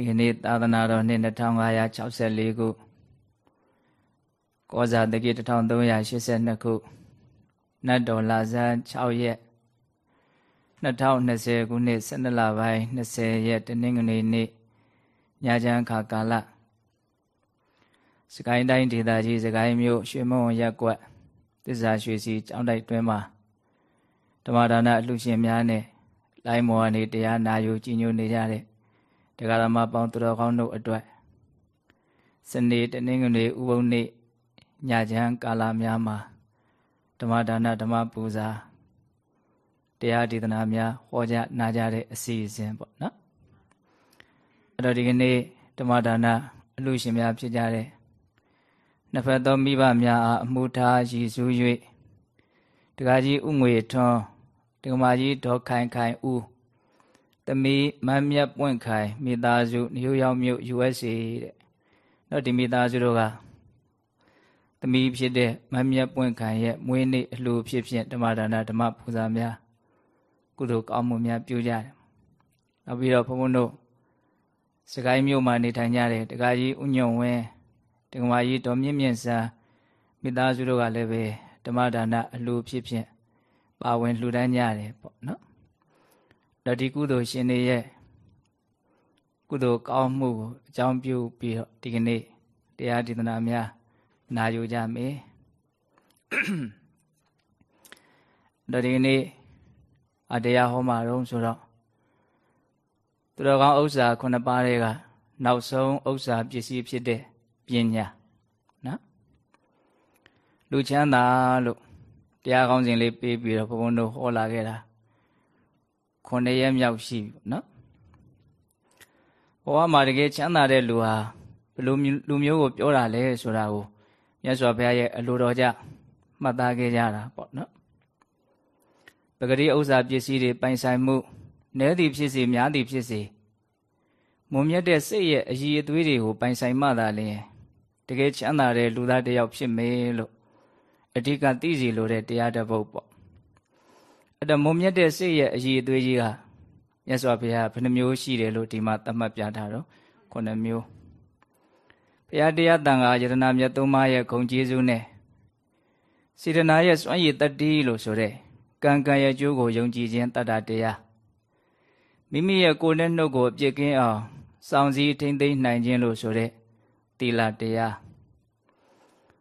ဒီကနေ့သာသနာတော်နှစ်2564ခုကောဇာတကိ1382ခုနတ်တော်လာဇန်6ရက်2020ခုနှစ်12လပိုင်း20ရက်တနင်္ဂနွေနေ့ညချမ်းခါကာလစကိုင်းတိုင်းဒေသကြီးစကိုင်းမြို့ရွှေမုံရက်ကွက်တစ္ဆာရွှေစီကျောင်းတိုက်တွင်မှာဓမ္မဒါနအလှရှင်များနဲ့လိုင်းမော်ကနေတရားနာယူကြည်ညိုနေကြတဲ့ တရားဓမ္မပေါင်းသူတော်ကောင်းတို့အတွက်စနေတနင်္ဂနွေဥပုံနေ့ညချမ်းကာလများမှာဓမ္မဒါနဓမ္မပူဇာတရားဒေသနာများဟောကြားနာကြတဲ့အစီအစဉ်ပေါ့နော်အဲ့တော့ဒီကနေ့ဓမ္မဒါနအလှရှင်များဖြစ်ကြတဲ့နှစ်ဖက်သောမိဘများအားအမှုထားရည်စူး၍တက္ကကြီးဥငွေထွန်းတက္ကမကြီးဒေါ်ခိုင်ခိုင်ဦး သမီးမမ်းမြတ်ပွင့်ခိုင်မိသားစုနယူးယောက်မြို့ USA တဲ့တော့ဒီမိသားစုတို့ကသမီးဖြစ်တဲ့မမ်းမြတ်ပွင့်ခိုင်ရဲ့မွေးနေ့အလှဖြစ်ဖြင့်ဓမ္မဒါနဓမ္မပူဇာများကုသိုလ်ကောင်းမှုများပြုကြတယ်နောက်ပြီးတော့ဘုန်းဘုန်းတို့စကိုင်းမြို့မှာနေထိုင်ကြတဲ့တက္ကကြီးဥညုံဝင်းတက္ကမကြီးတော်မြင့်မြင့်စံမိသားစုတို့ကလည်းပဲဓမ္မဒါနအလှဖြစ်ဖြင့်ပါဝင်လှူဒန်းကြတယ်ပေါ့နော် တော့ဒီကုသိုလ်ရှင်တွေရဲ့ကုသိုလ်ကောင်းမှုကိုအကြောင်းပြုပြီးတော့ဒီကနေ့တရားဒေသနာများနာယူကြမယ်တော့ဒီကနေ့အတရားဟောမှာတော့ဆိုတော့သူတော်ကောင်းဥစ္စာခုနှစ်ပါးတွေကနောက်ဆုံးဥစ္စာပစ္စည်းဖြစ်တဲ့ပညာနော်လူချမ်းသာလို့တရားကောင်းစဉ်လေးပေးပြီးတော့ဘုန်းဘုန်းတို့ဟောလာခဲ့တာ ခုနှစ်ရက်မြောက်ရှိပြီနော်ဘဝမှာတကယ်ချမ်းသာတဲ့လူဟာဘယ်လိုလူမျိုးကိုပြောတာလဲဆိုတာကိုမြတ်စွာဘုရားရဲ့အလိုတော်ကြမှတ်သားခဲ့ကြတာပေါ့နော်ပဂတိဥစ္စာပစ္စည်းတွေပိုင်ဆိုင်မှုနည်းသည်ဖြစ်စေများသည်ဖြစ်စေမုံမြတ်တဲ့စိတ်ရဲ့အည်အသွေးတွေကိုပိုင်ဆိုင်မှသာလျှင်တကယ်ချမ်းသာတဲ့လူသားတစ်ယောက်ဖြစ်မယ်လို့အဓိကသိစီလိုတဲ့တရားတစ်ပုဒ်ပေါ့ အဲ့တော့မုံမြတ်တဲ့စိတ်ရဲ့အည်အသွေးကြီးကမြတ်စွာဘုရားဘယ်နှမျိုးရှိတယ်လို့ဒီမှာသတ်မှတ်ပြထားတော့ခုနှစ်မျိုးဘုရားတရားတန်ခါယတနာမြတ်သုံးပါးရဲ့ဂုဏ်ကျေးဇူးနဲ့စေတနာရဲ့စွမ်းရည်တတ္တိလို့ဆိုတဲ့ကံကံရဲ့ကျိုးကိုယုံကြည်ခြင်းတတ္တတရားမိမိရဲ့ကိုယ်နဲ့နှုတ်ကိုအပြစ်ကင်းအောင်စောင့်စည်းထိမ့်သိမ်းနိုင်ခြင်းလို့ဆိုတဲ့သီလတရား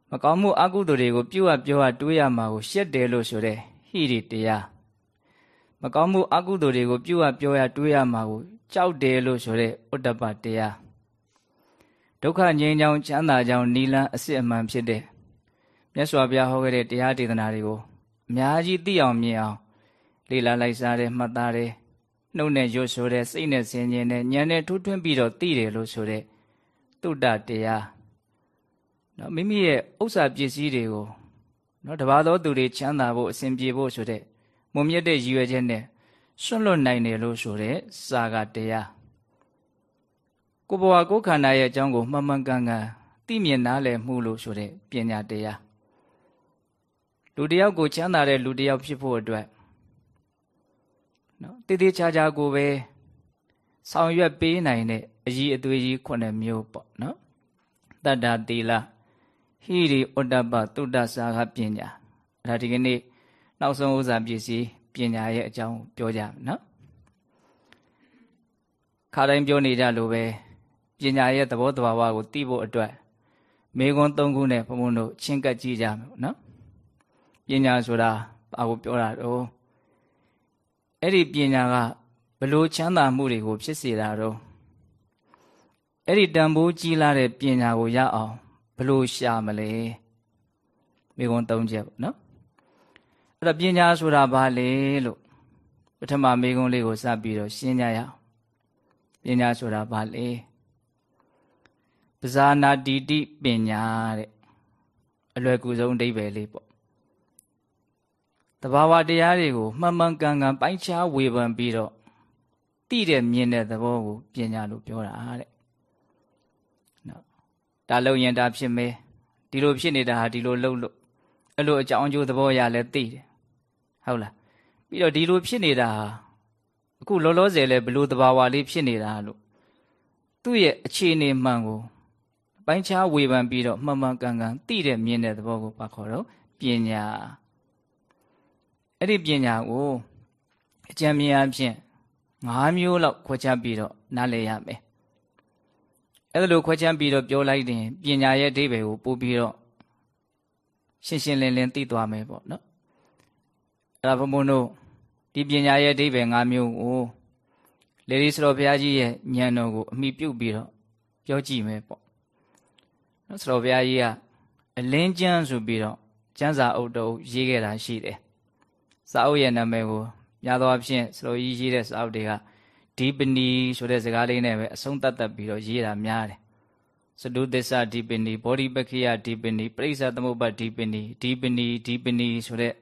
မကောင်းမှုအကုသိုလ်တွေကိုပြုတ်ပြောရတွေးရမှာကိုရှက်တယ်လို့ဆိုတဲ့ဟိရိတရား မကောင်းမှုအကုသိုလ်တွေကိုပြုတ်ပြောရတွေးရမှာကိုကြောက်တယ်လို့ဆိုတဲ့ဥဒ္ဒပတရားဒုက္ခငြိမ်းချောင်းချမ်းသာကြောင်းနိလန်းအစစ်အမှန်ဖြစ်တဲ့မြတ်စွာဘုရားဟောခဲ့တဲ့တရားဒေသနာတွေကိုအများကြီးသိအောင်မြင်အောင်လေ့လာလိုက်စားတဲ့မှတ်သားတဲ့နှုတ်နဲ့ရွတ်ဆိုတဲ့စိတ်နဲ့ဆင်ခြင်တဲ့ဉာဏ်နဲ့ထိုးထွင်းပြီးတော့သိတယ်လို့ဆိုတဲ့တုဒ္ဒတရားနော်မိမိရဲ့ဥစ္စာပစ္စည်းတွေကိုနော်တပါးသောသူတွေချမ်းသာဖို့အစဉ်ပြေဖို့ဆိုတဲ့ မုံမြတ်တဲ့ရည်ရွယ်ချက်နဲ့ဆွန့်လွတ်နိုင်တယ်လို့ဆိုတဲ့စာကတရားကိုဘဝကိုခန္ဓာရဲ့အကြောင်းကိုမှန်မှန်ကန်ကန်သိမြင်နားလည်မှုလို့ဆိုတဲ့ပညာတရားလူတယောက်ကိုချမ်းသာတဲ့လူတယောက်ဖြစ်ဖို့အတွက်နော်တည်တည်ချာချာကိုပဲဆောင်ရွက်ပေးနိုင်တဲ့အကြီးအသွေးကြီးခုနှစ်မျိုးပေါ့နော်တတ္တသီလဟိရိဥဒ္ဒပသုဒ္ဒစာကပညာအဲ့ဒါဒီကနေ့ နောက်ဆုံးဥစ္စာပစ္စည်းပညာရဲ့အကြောင်းပြောကြမယ်နော်ခါတိုင်းပြောနေကြလို့ပဲပညာရဲ့သဘောတဘာဝကိုသိဖို့အတွက်မေခွန်း၃ခုနဲ့ဘုံဘုံတို့ချင်းကပ်ကြည့်ကြမယ်နော်ပညာဆိုတာဘာကိုပြောတာတော့အဲ့ဒီပညာကဘလို့ချမ်းသာမှုတွေကို ဖြစ်စေတာတော့အဲ့ဒီတန်ဖိုးကြီးလာတဲ့ပညာကိုရအောင်ဘလို့ရှာမလဲမိကွန်း၃ချက်ပေါ့နော် အဲ့တော့ပညာဆိုတာဘာလဲလို့ပထမမိကွန်းလေးကိုစပြီးတော့ရှင်းကြရအောင်ပညာဆိုတာဘာလဲပဇာနာတိတိပညာတဲ့အလွယ်ကူဆုံးအဓိပ္ပာယ်လေးပေါ့တဘာဝတရားတွေကိုမှန်မှန်ကန်ကန်ပိုင်းခြားဝေဖန်ပြီးတော့သိတဲ့မြင်တဲ့သဘောကိုပညာလို့ပြောတာတဲ့နော်ဒါလုံရင်ဒါဖြစ်မယ်ဒီလိုဖြစ်နေတာဟာဒီလိုလုံလို့အဲ့လိုအကြောင်းအကျိုးသဘောရလဲသိတယ် ဟုတ်လားပြီးတော့ဒီလိုဖြစ်နေတာဟာအခုလောလောဆယ်လဲဘလို့တဘာဝလေးဖြစ်နေတာလို့သူသူ့ရဲ့အခြေအနေမှန်ကိုပိုင်းခြားဝေဖန်ပြီးတော့မှန်မှန်ကန်ကန်သိတဲ့မြင်တဲ့သဘောကိုပါခေါ်တော့ပညာအဲ့ဒီပညာကိုအကြံဉာဏ်အဖြစ်၅မျိုးလောက်ခွဲခြားပြီးတော့နားလည်ရမယ်အဲ့လိုခွဲခြားပြီးတော့ပြောလိုက်ရင်ပညာရဲ့အဓိပ္ပာယ်ကိုပို့ပြီးတော့ရှင်းရှင်းလင်းလင်းသိသွားမယ်ပေါ့နော် အဲ့ဒါဘုံဘုံတို့ဒီပညာရဲ့အဓိပ္ပာယ်၅မျိုးကိုလေဒီစတော်ဘုရားကြီးရဲ့ဉာဏ်တော်ကိုအမိပြုတ်ပြီးတော့ပြောကြည့်မယ်ပေါ့နော်စတော်ဘုရားကြီးကအလင်းကျမ်းဆိုပြီးတော့ကျမ်းစာအုပ်တော်ရေးခဲ့တာရှိတယ်စာအုပ်ရဲ့နာမည်ကိုများသောအားဖြင့်စတော်ကြီးရေးတဲ့စာအုပ်တွေကဒီပနီဆိုတဲ့စကားလေးနဲ့ပဲအဆုံးသတ်တတ်ပြီးတော့ရေးတာများတယ်စတုသစ္စာဒီပနီဘောဓိပခိယဒီပနီပရိစ္ဆသမုပ္ပါဒီပနီဒီပနီဒီပနီဆိုတဲ့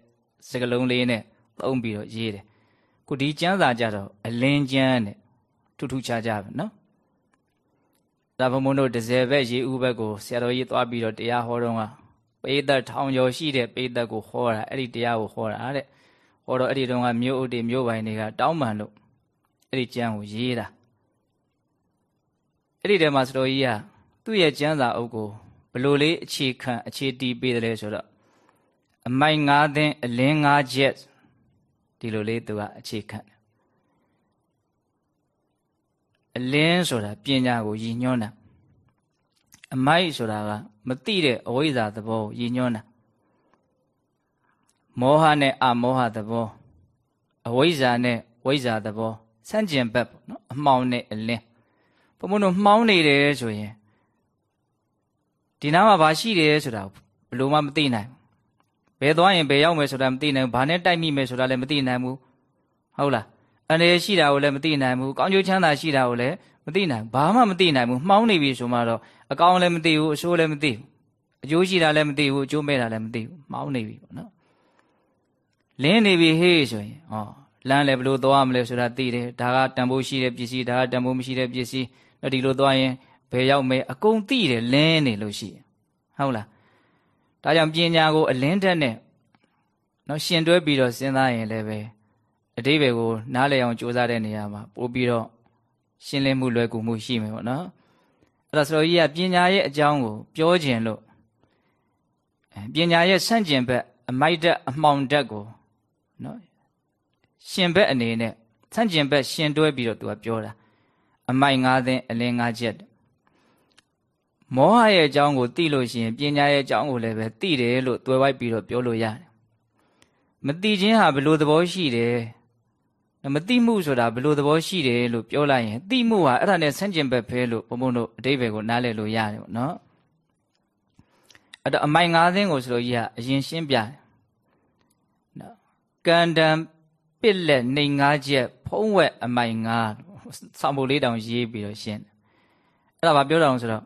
စကားလုံးလေးနဲ့သုံးပြီးတော့ရေးတယ်ခုဒီကျမ်းစာကြတော့အလင်းကျမ်းနဲ့ထူးထူးခြားခြားပဲနော်ဒါဘုံဘုံတို့ဒဇယ်ဘက်ရေဦးဘက်ကိုဆရာတော်ကြီးသွားပြီးတော့တရားဟောတော့ကပေသက်ထောင်ကျော်ရှိတဲ့ပေသက်ကိုဟောတာအဲ့ဒီတရားကိုဟောတာတဲ့ဟောတော့အဲ့ဒီတုန်းကမြို့ဥတီမြို့ပိုင်တွေကတောင်းပန်လို့အဲ့ဒီကျမ်းကိုရေးတာအဲ့ဒီထဲမှာဆတော်ကြီးကသူ့ရဲ့ကျမ်းစာအုပ်ကိုဘလို့လေးအခြေခံအခြေတီးပေးတယ်လဲဆိုတော့ အမိုက်၅သင်းအလင်း၅ချက်ဒီလိုလေးသူကအခြေခံတယ်အလင်းဆိုတာပညာကိုရည်ညွှန်းတာအမိုက်ဆိုတာကမသိတဲ့အဝိဇ္ဇာသဘောကိုရည်ညွှန်းတာမောဟနဲ့အမောဟသဘောအဝိဇ္ဇာနဲ့ဝိဇ္ဇာသဘောဆန့်ကျင်ဘက်ပေါ့နော်အမှောင်နဲ့အလင်းဘုံဘုံတို့မှောင်းနေတယ်ဆိုရင်ဒီနားမှာဘာရှိတယ်ဆိုတာဘယ်လိုမှမသိနိုင် ဘယ်သွားရင်ဘယ်ရောက်မယ်ဆိုတာမသိနိုင်ဘူးဘာနဲ့တိုက်မိမယ်ဆိုတာလည်းမသိနိုင်ဘူးဟုတ်လားအနေရှိတာကိုလည်းမသိနိုင်ဘူးကောင်းကျိုးချမ်းသာရှိတာကိုလည်းမသိနိုင်ဘာမှမသိနိုင်ဘူးမှောင်းနေပြီဆိုမှတော့အကောင်းလည်းမသိဘူးအဆိုးလည်းမသိဘူးအကျိုးရှိတာလည်းမသိဘူးအကျိုးမဲ့တာလည်းမသိဘူးမှောင်းနေပြီပေါ့နော်လင်းနေပြီဟေးဆိုရင်ဟောလမ်းလည်းဘလို့သွားမလဲဆိုတာသိတယ်ဒါကတန်ဖိုးရှိတဲ့ပစ္စည်းဒါကတန်ဖိုးမရှိတဲ့ပစ္စည်းတော့ဒီလိုသွားရင်ဘယ်ရောက်မဲအကုန်သိတယ်လင်းနေလို့ရှိရင်ဟုတ်လား ဒါကြောင့်ပညာကိုအလင်းတက်နဲ့နော်ရှင်တွဲပြီးတော့စဉ်းစားရင်လည်းပဲအတိဘယ်ကိုနားလည်အောင်ကြိုးစားတဲ့နေရာမှာပို့ပြီးတော့ရှင်းလင်းမှုလွယ်ကူမှုရှိမယ်ပေါ့နော်အဲ့ဒါဆိုတော့ကြီးကပညာရဲ့အကြောင်းကိုပြောခြင်းလို့ပညာရဲ့ဆန့်ကျင်ဘက်အမိုက်တက်အမှောင်တက်ကိုနော်ရှင်ဘက်အနေနဲ့ဆန့်ကျင်ဘက်ရှင်တွဲပြီးတော့သူကပြောတာအမိုက်၅သင်းအလင်း၅ချက် မောဟရဲ့အကြောင်းကိုသိလို့ရှိရင်ပညာရဲ့အကြောင်းကိုလည်းပဲသိတယ်လို့တွဲဝိုက်ပြီးတော့ပြောလို့ရတယ်မသိခြင်းဟာဘယ်လိုသဘောရှိတယ်မသိမှုဆိုတာဘယ်လိုသဘောရှိတယ်လို့ပြောလိုက်ရင်သိမှုဟာအဲ့ဒါနဲ့ဆန့်ကျင်ဘက်ဖဲလို့ဘုံဘုံတို့အတိဘယ်ကိုနားလည်လို့ရတယ်ပေါ့နော်အဲ့တော့အမိုင်၅သင်းကိုဆိုလို့ကြီးကအရင်ရှင်းပြတယ်နော်ကန္တံပစ်လက်နေ၅ချက်ဖုံးဝက်အမိုင်၅ဆောင်းဖို့လေးတောင်ရေးပြီးတော့ရှင်းတယ်အဲ့ဒါဘာပြောတာလဲဆိုတော့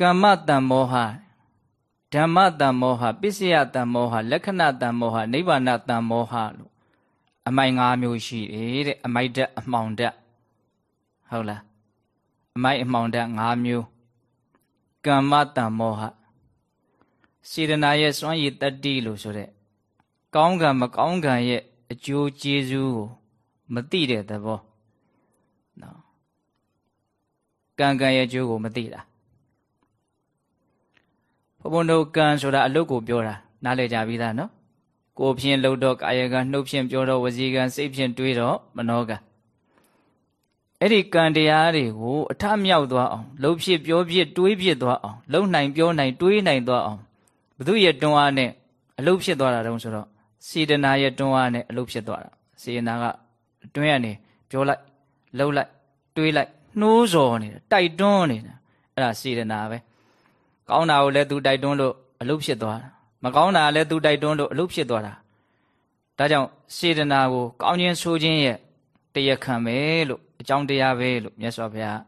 ကမ္မတံမောဟဓမ္မတံမောဟပစ္စယတံမောဟလက္ခဏတံမောဟနိဗ္ဗာန်တံမောဟလို့အမိုက်၅မျိုးရှိတယ်တဲ့အမိုက်ဓာတ်အမှောင်ဓာတ်ဟုတ်လားအမိုက်အမှောင်ဓာတ်၅မျိုးကမ္မတံမောဟစေတနာရဲ့စွမ်းရည်တတ္တိလို့ဆိုတဲ့ကောင်းကံမကောင်းကံရဲ့အကျိုးကျေးဇူးကိုမသိတဲ့သဘောနော်ကံကံရဲ့အကျိုးကိုမသိတာ ဘုံဘုံတို့ကံဆိုတာအလုတ်ကိုပြောတာနားလည်ကြပြီသားနော်ကိုဖြင့်လှုပ်တော့ကာယကနှုတ်ဖြင့်ပြောတော့ဝစီကံစိတ်ဖြင့်တွေးတော့မနောကံအဲ့ဒီကံတရားတွေကိုအထမြောက်သွားအောင်လှုပ်ဖြစ်ပြောဖြစ်တွေးဖြစ်သွားအောင်လှုပ်နိုင်ပြောနိုင်တွေးနိုင်သွားအောင်ဘု து ရဲ့တွန်းအားနဲ့အလုပ်ဖြစ်သွားတာတုံးဆိုတော့စေတနာရဲ့တွန်းအားနဲ့အလုပ်ဖြစ်သွားတာစေတနာကတွင်းရနေပြောလိုက်လှုပ်လိုက်တွေးလိုက်နှိုးစော်နေတာတိုက်တွန်းနေတာအဲ့ဒါစေတနာပဲ ကောင်းတာကိုလည်းသူတိုက်တွန်းလို့အလုပ်ဖြစ်သွားတာမကောင်းတာလည်းသူတိုက်တွန်းလို့အလုပ်ဖြစ်သွားတာဒါကြောင့်စေတနာကိုကောင်းခြင်းဆိုခြင်းရဲ့တရားခံပဲလို့အကြောင်းတရားပဲလို့မြတ်စွာဘုရား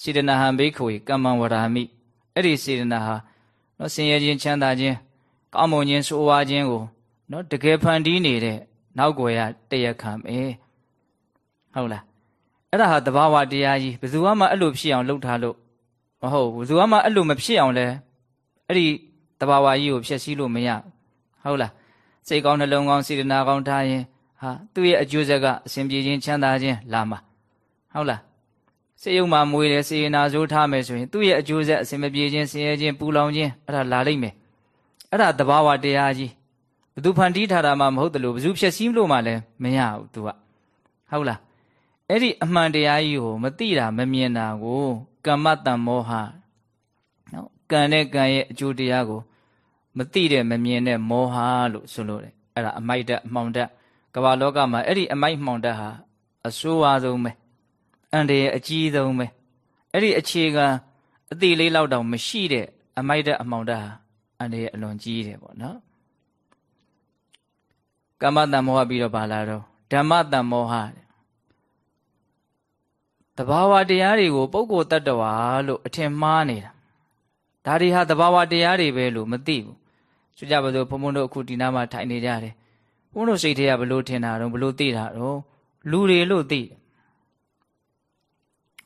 စေတနာဟံဘိခဝေကမ္မံဝရာမိအဲ့ဒီစေတနာဟာနော်ဆင်းရဲခြင်းချမ်းသာခြင်းကောင်းမွန်ခြင်းဆိုးဝါးခြင်းကိုနော်တကယ်ဖန်တီးနေတဲ့နောက်ွယ်ရတရားခံပဲဟုတ်လားအဲ့ဒါဟာတဘာဝတရားကြီးဘယ်သူမှအဲ့လိုဖြစ်အောင်လုပ်ထားလို့မဟုတ်ဘူးဘယ်သူမှအဲ့လိုမဖြစ်အောင်လဲ အဲ့ဒီတဘာဝကြီးကိုဖျက်ဆီးလို့မရဟုတ်လားစိတ်ကောင်းနှလုံးကောင်းစေတနာကောင်းထားရင်ဟာသူ့ရဲ့အကျိုးဆက်ကအစဉ်ပြေခြင်းချမ်းသာခြင်းလာမှာဟုတ်လားစေယုံမှာမွေးတယ်စေနာဆိုးထားမယ်ဆိုရင်သူ့ရဲ့အကျိုးဆက်အစင်မပြေခြင်းဆင်းရဲခြင်းပူလောင်ခြင်းအဲ့ဒါလာလိမ့်မယ်အဲ့ဒါသဘာဝတရားကြီးဘသူဖန်တီးထားတာမှမဟုတ်တယ်လို့ဘသူဖြည့်ဆည်းလို့မှလည်းမရဘူး तू ကဟုတ်လားအဲ့ဒီအမှန်တရားကြီးကိုမသိတာမမြင်တာကိုကမ္မတံမောဟနော် ကံနဲ့ကံရဲ့အကျိုးတရားကိုမသိတဲ့မမြင်တဲ့မောဟလို့ဆိုလို့တယ်အဲ့ဒါအမိုက်တက်အမှောင်တက်ကမ္ဘာလောကမှာအဲ့ဒီအမိုက်မှောင်တက်ဟာအဆိုးဝါးဆုံးပဲအန္တရာယ်အကြီးဆုံးပဲအဲ့ဒီအခြေခံအတိလေးလောက်တောင်မရှိတဲ့အမိုက်တက်အမှောင်တက်ဟာအန္တရာယ်အလွန်ကြီးတယ်ပေါ့နော်ကမ္မတံမောဟပြီးတော့ပါလာတော့ဓမ္မတံမောဟတဘာဝတရားတွေကိုပုဂ္ဂိုလ်တ attva လို့အထင်မှားနေတာ ဒါတွေဟာတဘာဝတရားတွေပဲလို့မသိဘူးဆိုကြပါစို့ဘုံဘုံတို့အခုဒီနားမှာထိုင်နေကြတယ်ဘုံတို့စိတ်ထဲကဘလို့ထင်တာတော့ဘလို့သိတာတော့လူတွေလို့သိတယ်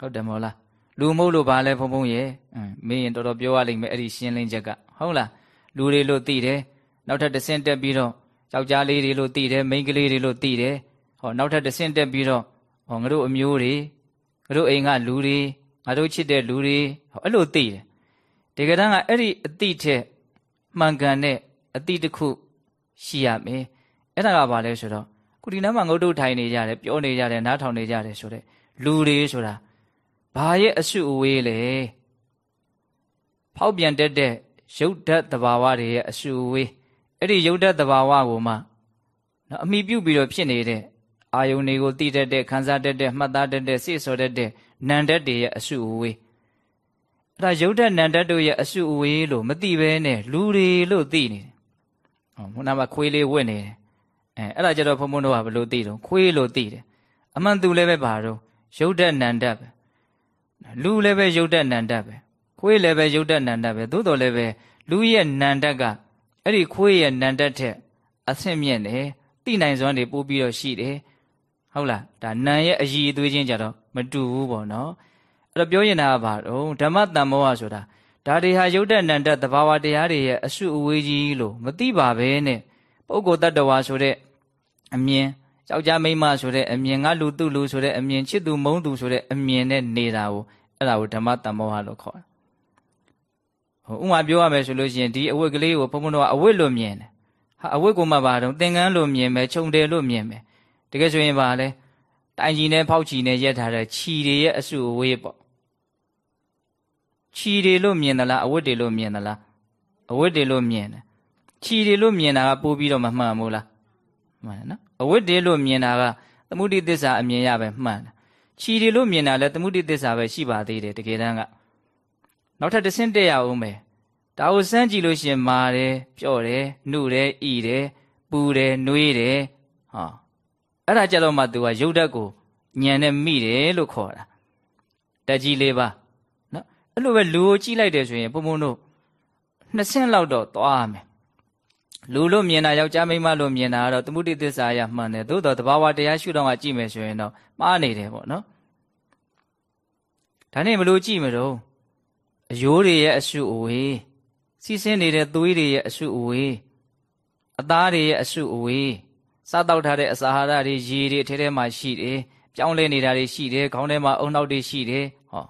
ဟုတ်တယ်မို့လားလူမဟုတ်လို့ဘာလဲဘုံဘုံရဲ့မင်းရင်တော်တော်ပြောရလိမ့်မယ်အဲ့ဒီရှင်းလင်းချက်ကဟုတ်လားလူတွေလို့သိတယ်နောက်ထပ်တစ်ဆင့်တက်ပြီးတော့ယောက်ျားလေးတွေလို့သိတယ်မိန်းကလေးတွေလို့သိတယ်ဟောနောက်ထပ်တစ်ဆင့်တက်ပြီးတော့ဟောငါတို့အမျိုးတွေငါတို့အိမ်ကလူတွေငါတို့ချစ်တဲ့လူတွေဟောအဲ့လိုသိတယ် ဒီကတန်းကအဲ့ဒီအတိထက်မှန်ကန်တဲ့အတိတစ်ခုရှိရမယ်အဲ့ဒါကဘာလဲဆိုတော့ခုဒီနားမှာငုတ်တုတ်ထိုင်နေကြတယ်ပြောနေကြတယ်နားထောင်နေကြတယ်ဆိုတဲ့လူတွေဆိုတာဘာရဲ့အစုအဝေးလဲဖောက်ပြန်တတ်တဲ့ရုပ်ဓာတ်တဘာဝတွေရဲ့အစုအဝေးအဲ့ဒီရုပ်ဓာတ်တဘာဝကိုမှနော်အမိပြုတ်ပြီးတော့ဖြစ်နေတဲ့အာယုန်တွေကိုသိတတ်တဲ့ခံစားတတ်တဲ့မှတ်သားတတ်တဲ့စိတ်ဆော်တတ်တဲ့နံဓာတ်တွေရဲ့အစုအဝေး အဲ့ဒါရုပ်ဓာတ်နံဓာတ်တို့ရဲ့အစုအဝေးလို့မသိဘဲနဲ့လူတွေလို့သိနေတယ်ဟောခုနကခွေးလေးဝင့်နေတယ်အဲအဲ့ဒါကြတော့ဘုံဘုံတို့ကဘယ်လိုသိတော့ခွေးလို့သိတယ်အမှန်သူလည်းပဲပါတော့ရုပ်ဓာတ်နံဓာတ်ပဲလူလည်းပဲရုပ်ဓာတ်နံဓာတ်ပဲခွေးလည်းပဲရုပ်ဓာတ်နံဓာတ်ပဲသို့တော်လည်းပဲလူရဲ့နံဓာတ်ကအဲ့ဒီခွေးရဲ့နံဓာတ်ထက်အဆင့်မြင့်တယ်သိနိုင်စွမ်းတွေပို့ပြီးတော့ရှိတယ်ဟုတ်လားဒါနံရဲ့အည်အသွေးချင်းကြတော့မတူဘူးပေါ့နော် အဲ့တော့ပြောရင်တာကဘာတော့ဓမ္မတန်မောဟဆိုတာဒါတွေဟာယုတ်တဲ့နန္တသဘာဝတရားတွေရဲ့အစုအဝေးကြီးလို့မသိပါပဲနဲ့ပုဂ္ဂိုလ်တ attva ဆိုတဲ့အမြင်ယောက်ျားမိန်းမဆိုတဲ့အမြင်ငါလူသူလူဆိုတဲ့အမြင်ချစ်သူမုန်းသူဆိုတဲ့အမြင်နဲ့နေတာကိုအဲ့ဒါကိုဓမ္မတန်မောဟလို့ခေါ်တယ်ဟိုဥမာပြောရမယ်ဆိုလို့ရှိရင်ဒီအဝတ်ကလေးကိုဘုံဘုံတော့အဝတ်လို့မြင်တယ်ဟာအဝတ်ကိုမှပါတော့သင်္ကန်းလို့မြင်မယ်ခြုံတယ်လို့မြင်မယ်တကယ်ဆိုရင်ပါလဲ တိုင်ကြီးနဲ့ဖောက်ချီနဲ့ရက်ထားတဲ့ခြီတွေရဲ့အစုအဝေးပေါ့ခြီတွေလို့မြင်သလားအဝတ်တွေလို့မြင်သလားအဝတ်တွေလို့မြင်တယ်ခြီတွေလို့မြင်တာကပိုးပြီးတော့မမှန်ဘူးလားမှန်တယ်နော်အဝတ်တွေလို့မြင်တာကသမုဒိသစ္စာအမြင်ရပဲမှန်တယ်ခြီတွေလို့မြင်တာလဲသမုဒိသစ္စာပဲရှိပါသေးတယ်တကယ်တမ်းကနောက်ထပ်တစ်ဆင့်တက်ရအောင်မယ်ဒါကိုစမ်းကြည့်လို့ရှိရင်မာတယ်ပျော့တယ်နှုတယ်ဤတယ်ပူတယ်နှွေးတယ်ဟော အဲ့ဒါကြတော့မှ तू ကရုပ်ဓာတ်ကိုညံနဲ့မိတယ်လို့ခေါ်တာတက်ကြီးလေးပါနော်အဲ့လိုပဲလူကိုကြည့်လိုက်တယ်ဆိုရင်ပုံပုံတို့နှစ်ဆင့်လောက်တော့သွားမယ်လူလို့မြင်တာယောက်ျားမိန်းမလို့မြင်တာကတော့သမုဒိသစ္စာရမှန်တယ်သို့တော့တဘာဝတရားရှုတော့ကကြည့်မယ်ဆိုရင်တော့မှားနေတယ်ပေါ့နော်ဒါနဲ့ဘလို့ကြည့်မလို့အယိုးတွေရဲ့အစုအဝေးစီးဆင်းနေတဲ့သွေးတွေရဲ့အစုအဝေးအသားတွေရဲ့အစုအဝေး စားတောက်ထားတဲ့အစာဟာရတွေရေတွေအထဲထဲမှာရှိတယ်ပြောင်းလဲနေတာတွေရှိတယ်ခေါင်းထဲမှာအုံနောက်တွေရှိတယ်ဟော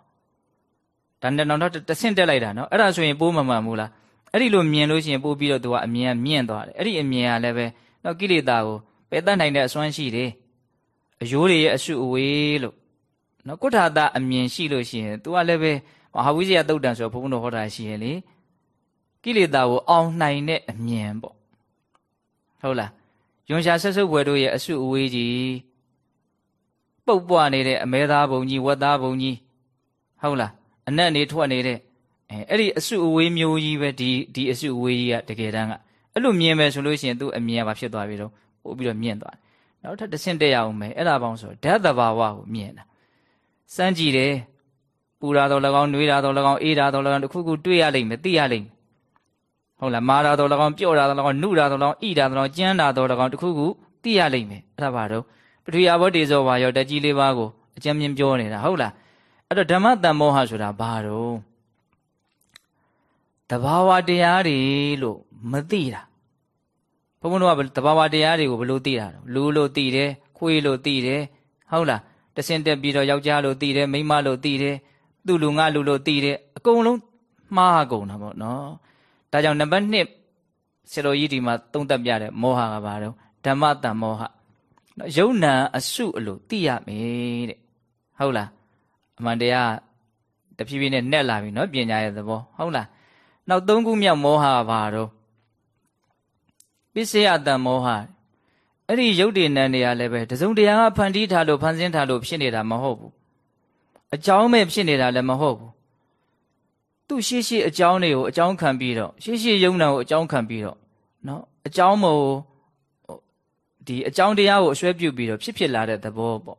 ဒါနဲ့တော့တဆင့်တက်လိုက်တာနော်အဲ့ဒါဆိုရင်ပိုးမမှန်ဘူးလားအဲ့ဒီလိုမြင်လို့ရှိရင်ပိုးပြီးတော့သူကအမြင်ကမြင့်သွားတယ်အဲ့ဒီအမြင်ကလည်းပဲတော့ကိလေသာကိုပယ်တတ်နိုင်တဲ့အစွမ်းရှိတယ်အယိုးတွေရဲ့အစုအဝေးလို့နော်ကုဋ္ဌာတအမြင်ရှိလို့ရှိရင် तू ကလည်းပဲမဟာဝိဇ္ဇာတုတ်တန်ဆိုဘုန်းဘုန်းတော်ဟောတာရှိရင်လေကိလေသာကိုအောင်နိုင်တဲ့အမြင်ပေါ့ဟုတ်လား ယွန်ရှာဆက်စုပ်ဘွယ်တို့ရဲ့အစုအဝေးကြီးပုတ်ပွားနေတဲ့အမဲသားဘုံကြီးဝက်သားဘုံကြီးဟုတ်လားအနက်နေထွက်နေတဲ့အဲအဲ့ဒီအစုအဝေးမျိုးကြီးပဲဒီဒီအစုအဝေးကြီးကတကယ်တမ်းကအဲ့လိုမြင်မယ်ဆိုလို့ရှိရင်သူ့အမြင်ကဘာဖြစ်သွားပြီတော့ပို့ပြီးတော့မြင့်သွားတယ်နောက်ထပ်တစ်ဆင့်တက်ရအောင်မယ်အဲ့ဒါပေါင်းဆိုဓာတ်တဘာဝကိုမြင်တာစမ်းကြည့်တယ်ပူတာတော့၎င်းနှွေးတာတော့၎င်းအေးတာတော့၎င်းတခုခုတွေ့ရလိမ့်မယ်သိရလိမ့်မယ် ဟုတ်လားမာတာတော့၎င်းပြော့တာတော့၎င်းနှုတာတော့၎င်းဣတာတော့ကျန်းတာတော့၎င်းတခုခုသိရလိမ့်မယ်အဲ့ဒါပါတော့ပထဝီအဘောတေဇောဘာရောတကြီးလေးပါးကိုအကျဉ်းမြင်ပြောနေတာဟုတ်လားအဲ့တော့ဓမ္မတန်မောဟဆိုတာဘာတော့တဘာဝတရားတွေလို့မသိတာဘုန်းဘုန်းတို့ကတဘာဝတရားတွေကိုဘယ်လိုသိတာလဲလူလို့သိတယ်ခွေးလို့သိတယ်ဟုတ်လားတဆင့်တက်ပြီးတော့ယောက်ျားလို့သိတယ်မိန်းမလို့သိတယ်သူ့လူငါလူလို့သိတယ်အကုန်လုံးမှားကုန်တာပေါ့နော် ဒါကြောင့်နံပါတ်1ဆရာတော်ကြီးဒီမှာသုံးသပ်ပြတဲ့မောဟကဘာတော့ဓမ္မတန်မောဟယုံနာအစုအလိုသိရမယ်တဲ့ဟုတ်လားအမှန်တရားတဖြည်းဖြည်းနဲ့နဲ့လာပြီနော်ပညာရဲ့သဘောဟုတ်လားနောက်သုံးခုမြောက်မောဟကဘာတော့ပစ္စယတန်မောဟအဲ့ဒီယုတ်တည်နံတွေကလည်းပဲတစုံတရာကဖန်တီးထားလို့ဖန်ဆင်းထားလို့ဖြစ်နေတာမဟုတ်ဘူးအကြောင်းမဲ့ဖြစ်နေတာလည်းမဟုတ်ဘူး သူ့ရှိရှိအကြောင်းတွေကိုအကြောင်းခံပြီးတော့ရှိရှိယုံနာကိုအကြောင်းခံပြီးတော့နော်အကြောင်းမို့ဒီအကြောင်းတရားကိုအစွဲပြုပြီးတော့ဖြစ်ဖြစ်လာတဲ့သဘောပေါ့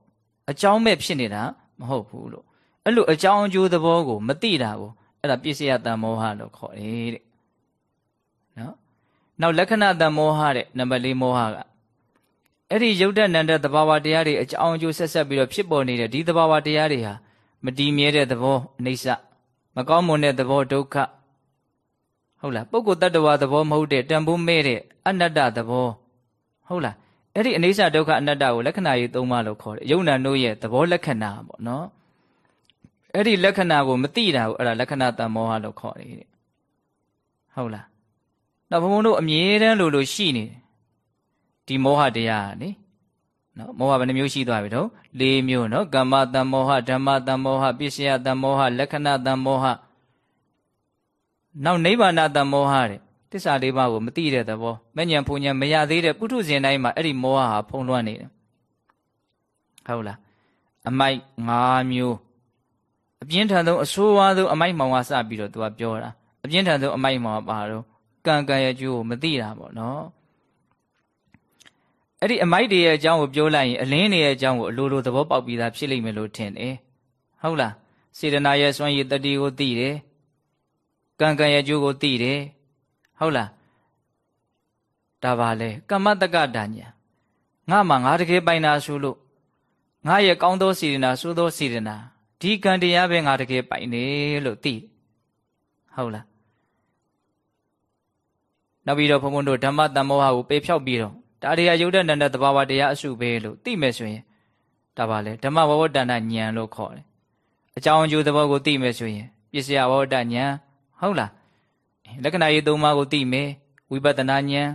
အကြောင်းမဲ့ဖြစ်နေတာမဟုတ်ဘူးလို့အဲ့လိုအကြောင်းအကျိုးသဘောကိုမသိတာကိုအဲ့ဒါပြည့်စရတန်မောဟလို့ခေါ်တယ်တဲ့နော်နောက်လက္ခဏာတန်မောဟတဲ့နံပါတ်၄မောဟကအဲ့ဒီယုတ်တဲ့နန္တဲ့သဘာဝတရားတွေအကြောင်းအကျိုးဆက်ဆက်ပြီးတော့ဖြစ်ပေါ်နေတဲ့ဒီသဘာဝတရားတွေဟာမတည်မြဲတဲ့သဘောအနိစ္စ မကောင်းမွန်တဲ့သဘောဒုက္ခဟုတ်လားပုဂ္ဂိုလ်တ attva သဘောမဟုတ်တဲ့တန်ဖိုးမဲ့တဲ့အနတ္တသဘောဟုတ်လားအဲ့ဒီအနိစ္စဒုက္ခအနတ္တကိုလက္ခဏာရေးသုံးပါလို့ခေါ်တယ်ယုံနာတို့ရဲ့သဘောလက္ခဏာပေါ့နော်အဲ့ဒီလက္ခဏာကိုမသိတာကိုအဲ့ဒါလက္ခဏာတမောဟလို့ခေါ်တယ်တဲ့ဟုတ်လားတော့ဘုံဘုံတို့အမြဲတမ်းလို့လို့ရှိနေတယ်ဒီမောဟတရားကလေ နော်မောဟဘယ်နှမျိုးရှိသွားပြီတော့၄မျိုးနော်ကမ္မတမောဟဓမ္မတမောဟပစ္စယတမောဟလက္ခဏာတမောဟနောက်နိဗ္ဗာန်တမောဟတဲ့တစ္ဆာလေးပါးကိုမသိတဲ့သဘောမဉ္ဇဉ်ဖုန်ဉ္ဇဉ်မရသေးတဲ့ပုထုဇဉ်တိုင်းမှာအဲ့ဒီမောဟဟာဖုံးလွှမ်းနေတယ်ဟုတ်လားအမိုက်၅မျိုးအပြင်းထန်ဆုံးအဆိုးဝါးဆုံးအမိုက်မောင်ကစပြီးတော့သူကပြောတာအပြင်းထန်ဆုံးအမိုက်မောင်ကပါတော့ကံကံရဲ့ကျိုးကိုမသိတာပေါ့နော် အဲ့ဒီအမိုက်တွေရဲ့အကြောင်းကိုပြောလိုက်ရင်အလင်းတွေရဲ့အကြောင်းကိုအလိုလိုသဘောပေါက်ပြီးသားဖြစ်လိမ့်မယ်လို့ထင်တယ်ဟုတ်လားစေတနာရဲ့စွမ်းရည်တတိကိုသိတယ်ကံကံရဲ့ကျိုးကိုသိတယ်ဟုတ်လားဒါပါလေကမ္မတက္ကဒါညာငါမှငါတကယ်ပိုင်တာဆိုလို့ငါရဲ့ကောင်းသောစေတနာဆိုးသောစေတနာဒီကံတရားပဲငါတကယ်ပိုင်တယ်လို့သိဟုတ်လားနောက်ပြီးတော့ဘုံဘုံတို့ဓမ္မတမ္မောဟကိုပေဖြောက်ပြီးတော့ ဒါတွေကယုတ်တဲ့နန္ဒသဘာဝတရားအစုပဲလို့သိမယ်ဆိုရင်ဒါပါလေဓမ္မဝဝတ္တနာဉာဏ်လို့ခေါ်တယ်အကြောင်းအကျိုးသဘောကိုသိမယ်ဆိုရင်ပစ္စယဝဝတ္တဉာဏ်ဟုတ်လားလက္ခဏာရေးသုံးပါးကိုသိမယ်ဝိပဿနာဉာဏ်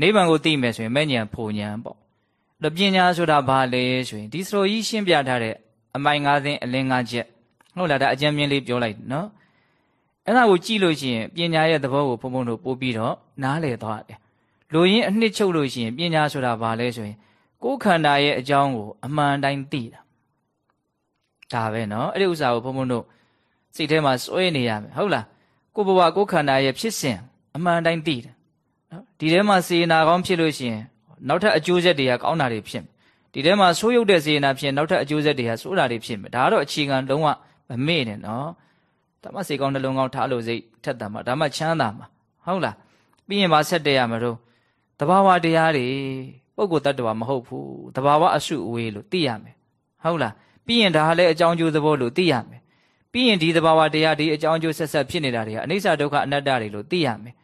နိဗ္ဗာန်ကိုသိမယ်ဆိုရင်မဲ့ဉာဏ်ဖို့ဉာဏ်ပေါ့အဲ့ပညာဆိုတာဘာလဲဆိုရင်ဒီစရိုကြီးရှင်းပြထားတဲ့အမိုင်၅သိန်းအလင်း၅ချက်ဟုတ်လားဒါအကြံမြင်လေးပြောလိုက်နော်အဲ့ဒါကိုကြည့်လို့ရှိရင်ပညာရဲ့သဘောကိုဘုံဘုံတို့ပို့ပြီးတော့နားလည်သွားတယ် လူရင်းအနှစ်ချုပ်လို့ရှိရင်ပညာဆိုတာဘာလဲဆိုရင်ကိုယ်ခန္ဓာရဲ့အကြောင်းကိုအမှန်တိုင်းသိတာဒါပဲနော်အဲ့ဒီဥစ္စာကိုဘုံဘုံတို့စိတ်ထဲမှာစွဲနေရမယ်ဟုတ်လားကိုယ်ဘဝကိုယ်ခန္ဓာရဲ့ဖြစ်စဉ်အမှန်တိုင်းသိတယ်နော်ဒီထဲမှာစေနာကောင်းဖြစ်လို့ရှိရင်နောက်ထပ်အကျိုးဆက်တွေကကောင်းတာတွေဖြစ်မယ်ဒီထဲမှာဆိုးရုပ်တဲ့စေနာဖြစ်နောက်ထပ်အကျိုးဆက်တွေကဆိုးတာတွေဖြစ်မယ်ဒါကတော့အခြေခံလုံးဝမမေ့နဲ့နော်ဒါမှစေကောင်းနှလုံးကောင်းထားလို့စိတ်ထက်တာမှာဒါမှချမ်းသာမှာဟုတ်လားပြီးရင်ဗာဆက်တရမှာတော့ တဘာဝတရားတွေပုဂ္ဂိုလ်တ attva မဟုတ်ဘူးတဘာဝအစုအဝေးလို့သိရမယ်ဟုတ်လားပြီးရင်ဒါဟာလည်းအကြောင်းကျိုးသဘောလို့သိရမယ်ပြီးရင်ဒီသဘာဝတရားဒီအကြောင်းကျိုးဆက်ဆက်ဖြစ်နေတာတွေကအနိစ္စဒုက္ခအနတ္တတွေလို့သိရမယ်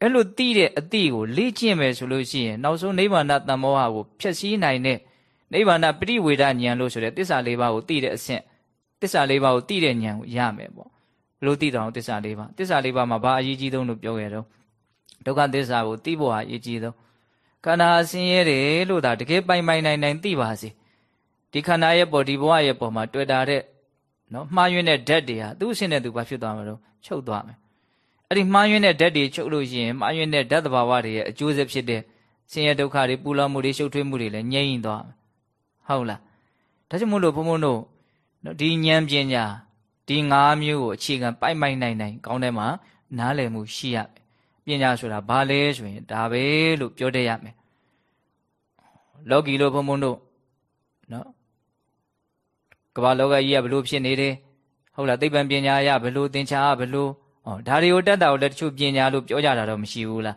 အဲ့လိုသိတဲ့အသိကိုလေ့ကျင့်မယ်ဆိုလို့ရှိရင်နောက်ဆုံးနိဗ္ဗာန်တန်မောဟကိုဖျက်ဆီးနိုင်တဲ့နိဗ္ဗာန်ပရိဝေဒဉာဏ်လို့ဆိုတဲ့တစ္ဆာလေးပါးကိုသိတဲ့အဆင့်တစ္ဆာလေးပါးကိုသိတဲ့ဉာဏ်ကိုရမယ်ပေါ့ဘလို့သိတော့တစ္ဆာလေးပါးတစ္ဆာလေးပါးမှာဘာအရေးကြီးဆုံးလို့ပြောခဲ့တော့ ဒုက္ခသစ္စာကိုသိဖို့ဟာအရေးကြီးဆုံးခန္ဓာဆင်းရဲတယ်လို့ဒါတကယ်ပိုင်ပိုင်နိုင်နိုင်သိပါစေဒီခန္ဓာရဲ့ပေါ်ဒီဘဝရဲ့ပေါ်မှာတွေ့တာတဲ့နော်မှားယွင်းတဲ့ဓာတ်တွေဟာသူ့အဆင့်နဲ့သူဘာဖြစ်သွားမှာတော့ချုပ်သွားမယ်အဲ့ဒီမှားယွင်းတဲ့ဓာတ်တွေချုပ်လို့ရှိရင်မှားယွင်းတဲ့ဓာတ်သဘာဝတွေရဲ့အကျိုးဆက်ဖြစ်တဲ့ဆင်းရဲဒုက္ခတွေပူလောင်မှုတွေရှုပ်ထွေးမှုတွေလည်းငြိမ့်သွားမယ်ဟုတ်လားဒါကြောင့်မို့လို့ဘုံဘုံတို့ဒီဉာဏ်ပညာဒီ၅မျိုးကိုအခြေခံပိုက်မိုက်နိုင်နိုင်ကောင်းတဲ့မှာနားလည်မှုရှိရမယ် ပညာဆိုတာဘာလဲဆိုရင်ဒါပဲလို့ပြောတတ်ရမယ်လောကီလို့ဘုံဘုံတို့နော်ကမ္ဘာလောကကြီးကဘလို့ဖြစ်နေတယ်ဟုတ်လားသိပ္ပံပညာရဘလို့သင်္ချာဘလို့ဟောဒါတွေကိုတတ်တာကိုလည်းတချို့ပညာလို့ပြောကြတာတော့မရှိဘူးလား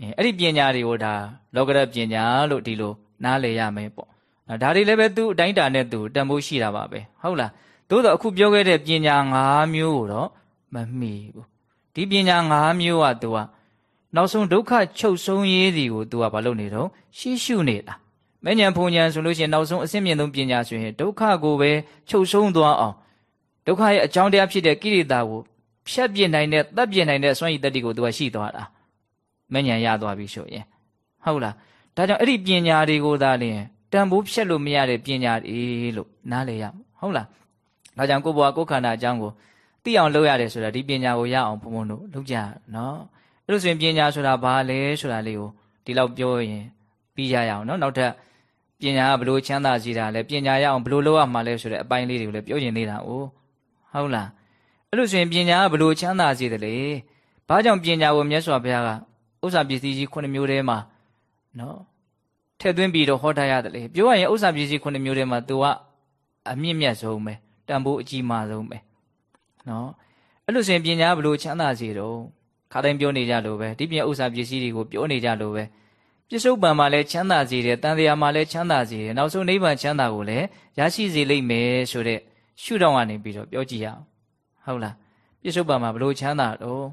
အဲအဲ့ဒီပညာတွေကိုဒါလောကရပညာလို့ဒီလိုနားလည်ရမယ်ပေါ့ဒါတွေလည်းပဲသူ့အတိုင်းတာနဲ့သူတန်ဖိုးရှိတာပါပဲဟုတ်လားသို့တော့အခုပြောခဲ့တဲ့ပညာ၅မျိုးကိုတော့မမီဘူး ဒီပညာ၅မျိုးကသူကနောက်ဆုံးဒုက္ခချုပ်ဆုံးရေးစီကိုသူကဘာလုပ်နေတော့ရှေ့ရှုနေတာမဉ္ဇဉ်ဖုန်ဉဏ်ဆိုလို့ရှိရင်နောက်ဆုံးအစင်းမြင့်ဆုံးပညာဆိုရင်ဒုက္ခကိုပဲချုပ်ဆုံးသွားအောင်ဒုက္ခရဲ့အကြောင်းတရားဖြစ်တဲ့ကိရိတာကိုဖြတ်ပြစ်နိုင်တဲ့တပ်ပြစ်နိုင်တဲ့စွမ်းရည်တတ္တိကိုသူကရှိသွားတာမဉ္ဇဉ်ရသွားပြီဆိုရင်ဟုတ်လားဒါကြောင့်အဲ့ဒီပညာတွေကိုသာလျှင်တန်ဖိုးဖြတ်လို့မရတဲ့ပညာတွေလို့နားလည်ရဟုတ်လားဒါကြောင့်ကိုယ်ဘဝကိုယ်ခန္ဓာအကြောင်းကို သိအောင်လုပ်ရတယ်ဆိုတာဒီပညာကိုရအောင်ဘုံဘုံတို့လုပ်ကြနော်အဲ့လိုဆိုရင်ပညာဆိုတာဘာလဲဆိုတာလေးကိုဒီလောက်ပြောရင်ပြီးကြရအောင်နော်နောက်ထပ်ပညာကဘလို့ချမ်းသာစေတာလဲပညာရအောင်ဘလို့လုပ်ရမှာလဲဆိုတဲ့အပိုင်းလေးတွေကိုလည်းပြောရင်နေတာ哦ဟုတ်လားအဲ့လိုဆိုရင်ပညာကဘလို့ချမ်းသာစေတယ်လေဘာကြောင့်ပညာကိုမြတ်စွာဘုရားကဥစ္စာပစ္စည်းကြီးခုနှစ်မျိုးထဲမှာနော်ထည့်သွင်းပြီးတော့ဟောထားရတယ်လေပြောရရင်ဥစ္စာပစ္စည်းခုနှစ်မျိုးထဲမှာ तू ကအမြင့်မြတ်ဆုံးပဲတန်ဖိုးအကြီးမားဆုံးပဲ နော်အဲ့လိုဆိုရင်ပညာကဘလို့ချမ်းသာစေတော့ခါတိုင်းပြောနေကြလို့ပဲဒီပြင်ဥစ္စာပစ္စည်းတွေကိုပြောနေကြလို့ပဲပြစ္ဆုတ်ပံမှာလည်းချမ်းသာစေတယ်တန်တရားမှာလည်းချမ်းသာစေတယ်နောက်ဆုံးနိဗ္ဗာန်ချမ်းသာကိုလည်းရရှိစေလိမ့်မယ်ဆိုတဲ့ရှုထောင့်ကနေပြီးတော့ပြောကြည့်ရအောင်ဟုတ်လားပြစ္ဆုတ်ပံမှာဘလို့ချမ်းသာတော့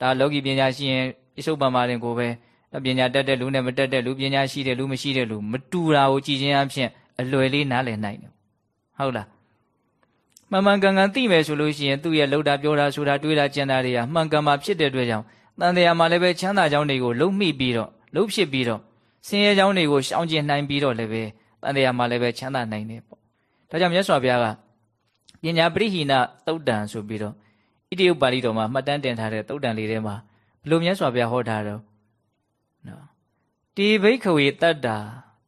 ဒါလောကီပညာရှိရင်ပြစ္ဆုတ်ပံမှာရင်ကိုပဲပညာတတ်တဲ့လူနဲ့မတတ်တဲ့လူပညာရှိတဲ့လူမရှိတဲ့လူမတူတာကိုကြည်ခြင်းအဖြစ်အလွယ်လေးနားလည်နိုင်တယ်ဟုတ်လား မှန်မှန်ကန်ကန်သိမယ်ဆိုလို့ရှိရင်သူ့ရဲ့လှုပ်တာပြောတာဆိုတာတွေးတာကြံတာတွေကမှန်ကန်မှဖြစ်တဲ့အတွက်ကြောင့်တန်တရားမှာလည်းပဲချမ်းသာကြောင်းတွေကိုလုံးမိပြီးတော့လုံးဖြစ်ပြီးတော့ဆင်းရဲကြောင်းတွေကိုရှောင်ကျဉ်နိုင်ပြီးတော့လည်းပဲတန်တရားမှာလည်းပဲချမ်းသာနိုင်တယ်ပေါ့ဒါကြောင့်မြတ်စွာဘုရားကပညာပရိဟိနသုတ်တံဆိုပြီးတော့ဣတိယပါဠိတော်မှာမှတ်တမ်းတင်ထားတဲ့သုတ်တံလေးထဲမှာဘလို့မြတ်စွာဘုရားဟောထားတော့နော်တေဘိခဝေတတ္တာ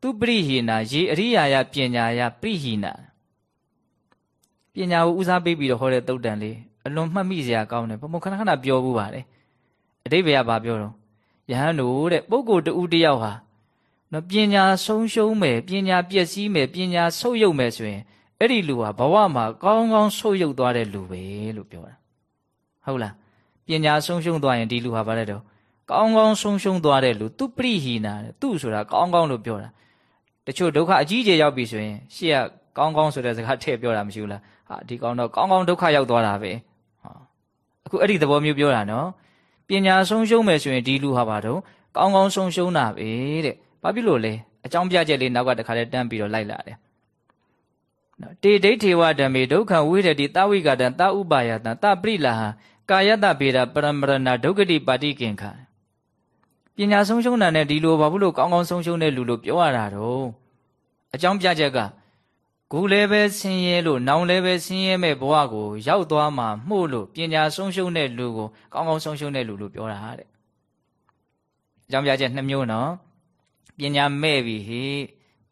သူပရိဟိနာယေအရိယာယပညာယပရိဟိနာ ပညာကိုဦးစားပေးပြီးတော့ဟောတဲ့သုတ်တန်လေးအလွန်မှတ်မိစရာကောင်းတယ်ဘုံဘုံခဏခဏပြောဘူးပါလေအတိဘယ်ကဘာပြောတော့ယဟန်တို့တဲ့ပုဂ္ဂိုလ်တူတယောက်ဟာနော်ပညာဆုံးရှုံးမယ်ပညာပျက်စီးမယ်ပညာဆုတ်ယုတ်မယ်ဆိုရင်အဲ့ဒီလူဟာဘဝမှာကောင်းကောင်းဆုတ်ယုတ်သွားတဲ့လူပဲလို့ပြောတာဟုတ်လားပညာဆုံးရှုံးသွားရင်ဒီလူဟာဘာလဲတော့ကောင်းကောင်းဆုံးရှုံးသွားတဲ့လူသူပရိဟိနာသူဆိုတာကောင်းကောင်းလို့ပြောတာတချို့ဒုက္ခအကြီးအကျယ်ရောက်ပြီဆိုရင်ရှေ့က ကောင်းကောင်းဆိုတဲ့စကားထည့်ပြောတာမရှိဘူးလားဟာဒီကောင်းတော့ကောင်းကောင်းဒုက္ခရောက်သွားတာပဲဟောအခုအဲ့ဒီသဘောမျိုးပြောတာနော်ပညာဆုံးရှုံးမယ်ဆိုရင်ဒီလူဟာဘာတော့ကောင်းကောင်းဆုံးရှုံးတာပဲတဲ့ဘာဖြစ်လို့လဲအကြောင်းပြချက်လေးနောက်ကတခါလဲတန်းပြီးတော့လိုက်လာတယ်နော်တေဒိဋ္ဌေဝဓမ္မေဒုက္ခဝိရတိတဝိကတံတဥပါယတံတပရိလာဟကာယတဗေဒပရမရဏဒုက္ခတိပါတိကင်ခပညာဆုံးရှုံးတာနဲ့ဒီလိုဘာဖြစ်လို့ကောင်းကောင်းဆုံးရှုံးတဲ့လူလို့ပြောရတာတော့အကြောင်းပြချက်က ခုလည်းပဲဆင်းရဲလို့နောင်လည်းပဲဆင်းရဲမဲ့ဘဝကိုရောက်သွားမှာမှုလို့ပညာဆုံးရှုံးတဲ့လူကိုကောင်းကောင်းဆုံးရှုံးတဲ့လူလို့ပြောတာဟာတဲ့အကြောင်းပြချက်နှစ်မျိုးနော်ပညာမဲ့ပြီဟေ့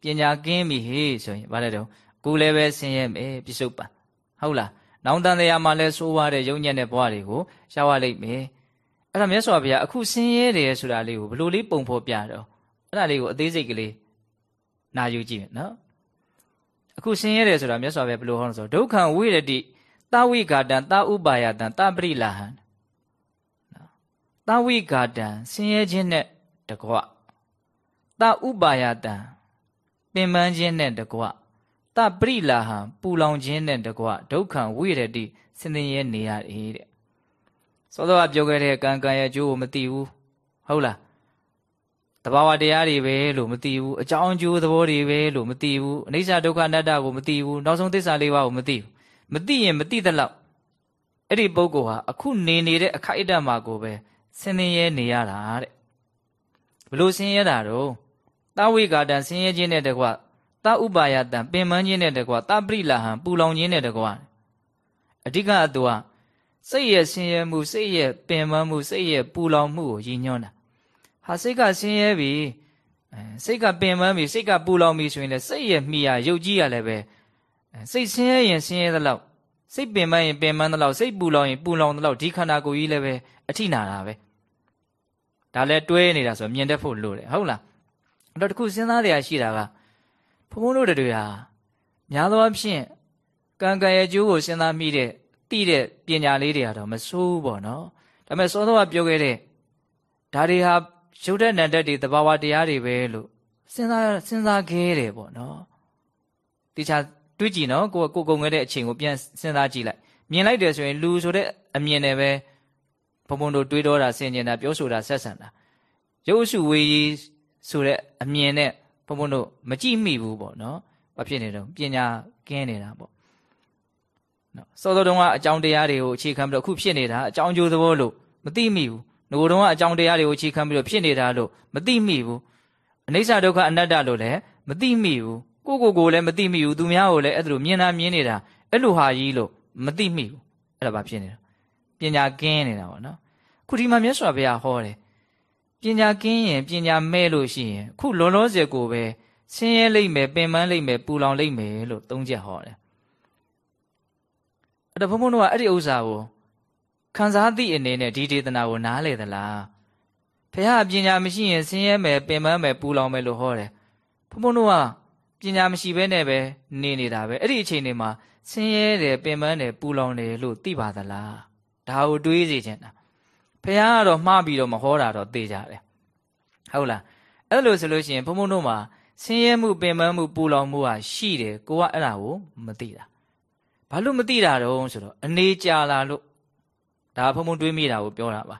ပညာကင်းပြီဟေ့ဆိုရင်ဘာလဲတော့ခုလည်းပဲဆင်းရဲမယ်ပြစ္ဆုတ်ပါဟုတ်လားနောင်တန်တရားမှာလဲဆိုးွားတဲ့ယုံညံ့တဲ့ဘဝတွေကိုရှားဝလိုက်မယ်အဲ့ဒါမြတ်စွာဘုရားအခုဆင်းရဲတယ်ဆိုတာလေးကိုဘလို့လေးပုံဖော်ပြတော့အဲ့ဒါလေးကိုအသေးစိတ်ကလေးနာယူကြည့်မယ်နော် အခုဆင်းရဲတယ်ဆိုတာမြတ်စွာဘုရားဘလို့ဟောလို့ဆိုဒုက္ခံဝိရတိသဝိဂာတံသဥပါယတံသပရိလာဟံနော်သဝိဂာတံဆင်းရဲခြင်းနဲ့တကွသဥပါယတံပင်ပန်းခြင်းနဲ့တကွသပရိလာဟံပူလောင်ခြင်းနဲ့တကွဒုက္ခံဝိရတိဆင်းရဲနေရတယ်တဲ့စောစောကပြောခဲ့တဲ့ကံကံရဲ့အကျိုးကိုမသိဘူးဟုတ်လား တဘာဝတရားတွေပဲလို့မသိဘူးအကြောင်းအကျိုးသဘောတွေပဲလို့မသိဘူးအနိစ္စဒုက္ခအနတ္တကိုမသိဘူးနောက်ဆုံးသစ္စာလေးပါးကိုမသိဘူးမသိရင်မသိသလောက်အဲ့ဒီပုဂ္ဂိုလ်ဟာအခုနေနေတဲ့အခိုက်အတန့်မှာကိုပဲဆင်းရဲနေရတာတဲ့ဘလို့ဆင်းရဲတာတော့တာဝိကာတံဆင်းရဲခြင်းနဲ့တကွတာဥပါယတံပင်မခြင်းနဲ့တကွတာပရိလာဟံပူလောင်ခြင်းနဲ့တကွအဓိကအတူကစိတ်ရဲ့ဆင်းရဲမှုစိတ်ရဲ့ပင်ပန်းမှုစိတ်ရဲ့ပူလောင်မှုကိုရည်ညွှန်းတာ ဟာစိတ်ကဆင်းရဲပြီအဲစိတ်ကပင်ပန်းပြီစိတ်ကပူလောင်ပြီဆိုရင်လည်းစိတ်ရဲ့မိရရုပ်ကြီးရလည်းပဲစိတ်ဆင်းရဲရင်ဆင်းရဲသလောက်စိတ်ပင်ပန်းရင်ပင်ပန်းသလောက်စိတ်ပူလောင်ရင်ပူလောင်သလောက်ဒီခန္ဓာကိုယ်ကြီးလည်းပဲအထိနာတာပဲဒါလည်းတွဲနေတာဆိုမြင်တတ်ဖို့လိုတယ်ဟုတ်လားအဲ့တော့တခုစဉ်းစားရရှိတာကဘုံဘုံတို့တွေဟာများသောအားဖြင့်ကံကံရဲ့ကျိုးကိုစဉ်းစားမိတဲ့သိတဲ့ပညာလေးတွေကတော့မဆိုးဘူးပေါ့နော်ဒါပေမဲ့စောစောကပြောခဲ့တဲ့ဒါတွေဟာ ရုပ်တဲ့နံတက်တွေတဘာဝတရားတွေပဲလို့စဉ်းစားစဉ်းစားခဲ့တယ်ပေါ့နော်တခြားတွေးကြည့်နော်ကိုကိုကုံခဲ့တဲ့အချိန်ကိုပြန်စဉ်းစားကြည့်လိုက်မြင်လိုက်တယ်ဆိုရင်လူဆိုတဲ့အမြင်နဲ့ပဲဘုံဘုံတို့တွေးတော့တာဆင်ကျင်တာပြောဆိုတာဆက်ဆံတာရုပ်စုဝေးကြီးဆိုတဲ့အမြင်နဲ့ဘဘုံဘုံတို့မကြည့်မိဘူးပေါ့နော်ဘာဖြစ်နေတော့ပညာကင်းနေတာပေါ့နော်စောစောတုန်းကအကြောင်းတရားတွေကိုအခြေခံပြီးတော့အခုဖြစ်နေတာအကြောင်းကျိုးသဘောလို့မသိမိဘူး ငိုတုန်းကအကြောင်းတရားတွေကိုအခြေခံပြီးတော့ဖြစ်နေတာလို့မသိမိဘူးအနိစ္စဒုက္ခအနတ္တလို့လည်းမသိမိဘူးကိုကိုကိုလည်းမသိမိဘူးသူများကိုလည်းအဲ့ဒါလိုမြင်တာမြင်နေတာအဲ့လိုဟာကြီးလို့မသိမိဘူးအဲ့ဒါဘာဖြစ်နေတာပညာကင်းနေတာပေါ့နော်ခုဒီမှာမြတ်စွာဘုရားဟောတယ်ပညာကင်းရင်ပညာမဲ့လို့ရှိရင်ခုလောလောဆယ်ကိုပဲဆင်းရဲလိမ့်မယ်ပင်ပန်းလိမ့်မယ်ပူလောင်လိမ့်မယ်လို့သုံးချက်ဟောတယ်အဲ့တော့ဘုန်းဘုန်းတို့ကအဲ့ဒီဥစ္စာကို ခံစားသည့်အနေနဲ့ဒီဒေသနာကိုနားလေသလားဖះပညာမရှိရင်ဆင်းရဲမယ်ပင်ပန်းမယ်ပူလောင်မယ်လို့ဟောတယ်ဘုန်းဘုန်းတို့ကပညာမရှိဘဲနဲ့ပဲနေနေတာပဲအဲ့ဒီအချိန်တွေမှာဆင်းရဲတယ်ပင်ပန်းတယ်ပူလောင်တယ်လို့သိပါသလားဒါကိုတွေးစီချင်တာဖះကတော့မှားပြီးတော့မဟောတာတော့သိကြတယ်ဟုတ်လားအဲ့လိုဆိုလို့ရှိရင်ဘုန်းဘုန်းတို့မှာဆင်းရဲမှုပင်ပန်းမှုပူလောင်မှုဟာရှိတယ်ကိုကအဲ့ဒါကိုမသိတာဘာလို့မသိတာတော့ဆိုတော့အနေကြာလာလို့ ဒါဖုံဖုံတွေးမိတာကိုပြောတာပါ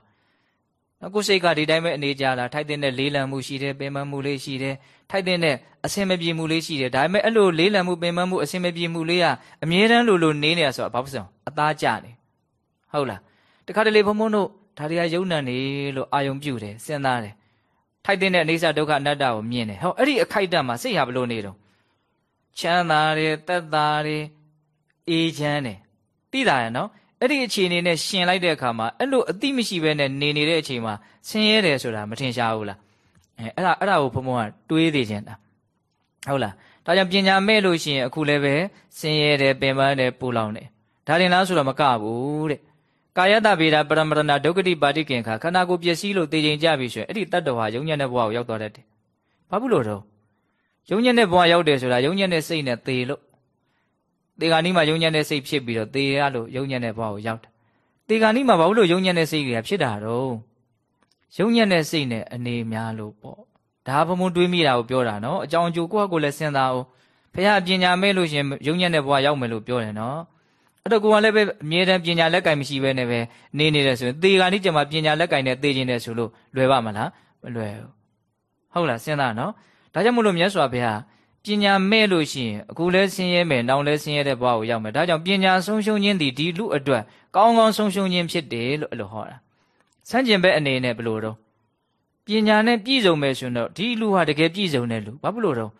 နော်ကိုစိတ်ကဒီတိုင်းပဲအနေကြာလာထိုက်တဲ့လေးလံမှုရှိတယ်ပင်ပန်းမှုလေးရှိတယ်ထိုက်တဲ့အဆင်မပြေမှုလေးရှိတယ်ဒါပေမဲ့အဲ့လိုလေးလံမှုပင်ပန်းမှုအဆင်မပြေမှုလေးကအမြဲတမ်းလိုလိုနေနေရဆိုတော့ဘာဖြစ်အောင်အသားကျနေဟုတ်လားတခါတလေဖုံဖုံတို့ဒါတွေကယုံနံနေလို့အာယုံပြုတယ်စဉ်းစားတယ်ထိုက်တဲ့အိဋ္ဌဒုက္ခအနတ္တကိုမြင်တယ်ဟောအဲ့ဒီအခိုက်အတန့်မှာစိတ်ဟာဘလို့နေတော့ချမ်းသာတယ်တက်တာတယ်အေးချမ်းတယ်သိတာရနော် အဲ့ဒီအခြေအနေနဲ့ရှင်လိုက်တဲ့အခါမှာအဲ့လိုအတိမရှိဘဲနဲ့နေနေတဲ့အချိန်မှာဆင်းရဲတယ်ဆိုတာမထင်ရှားဘူးလားအဲအဲ့ဒါအဲ့ဒါကိုဘုံဘုံကတွေးသေးခြင်းတာဟုတ်လားဒါကြောင့်ပညာမဲ့လို့ရှိရင်အခုလည်းပဲဆင်းရဲတယ်ပင်ပန်းတယ်ပူလောင်တယ်ဒါရင်လားဆိုတော့မကဘူးတဲ့ကာယတဗေဒပရမရဏဒုက္ခတိပါတိကင်္ခာခန္ဓာကိုယ်ပျက်စီးလို့သိချိန်ကြပြီဆိုရင်အဲ့ဒီတတ္တဝါယုံညံ့တဲ့ဘဝကိုရောက်သွားတတ်တယ်ဘာဖြစ်လို့တော့ယုံညံ့တဲ့ဘဝရောက်တယ်ဆိုတာယုံညံ့တဲ့စိတ်နဲ့သေလို့ သေဂာနီးမှာယုံညံ့တဲ့စိတ်ဖြစ်ပြီးတော့သေရလို့ယုံညံ့တဲ့ဘဝကိုရောက်တယ်သေဂာနီးမှာဘာလို့ယုံညံ့တဲ့စိတ်ကြီးဖြစ်တာတော့ယုံညံ့တဲ့စိတ်နဲ့အနေများလို့ပေါ့ဒါဘုံဘုံတွေးမိတာကိုပြောတာနော်အကြောင်းအကျိုးကိုယ့်ဟာကိုယ်လည်းစဉ်းစားအောင်ဖခင်ပညာမဲ့လို့ရှင်ယုံညံ့တဲ့ဘဝရောက်မယ်လို့ပြောတယ်နော်အဲ့တော့ကိုကလည်းပဲအမြဲတမ်းပညာလက်ကင်မရှိဘဲနဲ့ပဲနေနေတယ်ဆိုရင်သေကနေ့ကျမှပညာလက်ကင်နဲ့သေခြင်းတယ်ဆိုလို့လွယ်ပါမလားမလွယ်ဘူးဟုတ်လားစဉ်းစားနော်ဒါကြောင့်မို့လို့မြတ်စွာဘုရား ပညာမဲ့လို့ရှိရင်အခုလဲဆင်းရဲမယ်နောက်လဲဆင်းရဲတဲ့ဘဝကိုရောက်မယ်ဒါကြောင့်ပညာဆုံးရှုံးခြင်းသည်ဒီလူအတွက်ကောင်းကောင်းဆုံးရှုံးခြင်းဖြစ်တယ်လို့အဲ့လိုဟောတာဆန့်ကျင်ဘက်အနေနဲ့ဘယ်လိုတော့ပညာနဲ့ပြည့်စုံမယ်ဆိုတော့ဒီလူဟာတကယ်ပြည့်စုံတဲ့လူဘာဖြစ်လို့တော့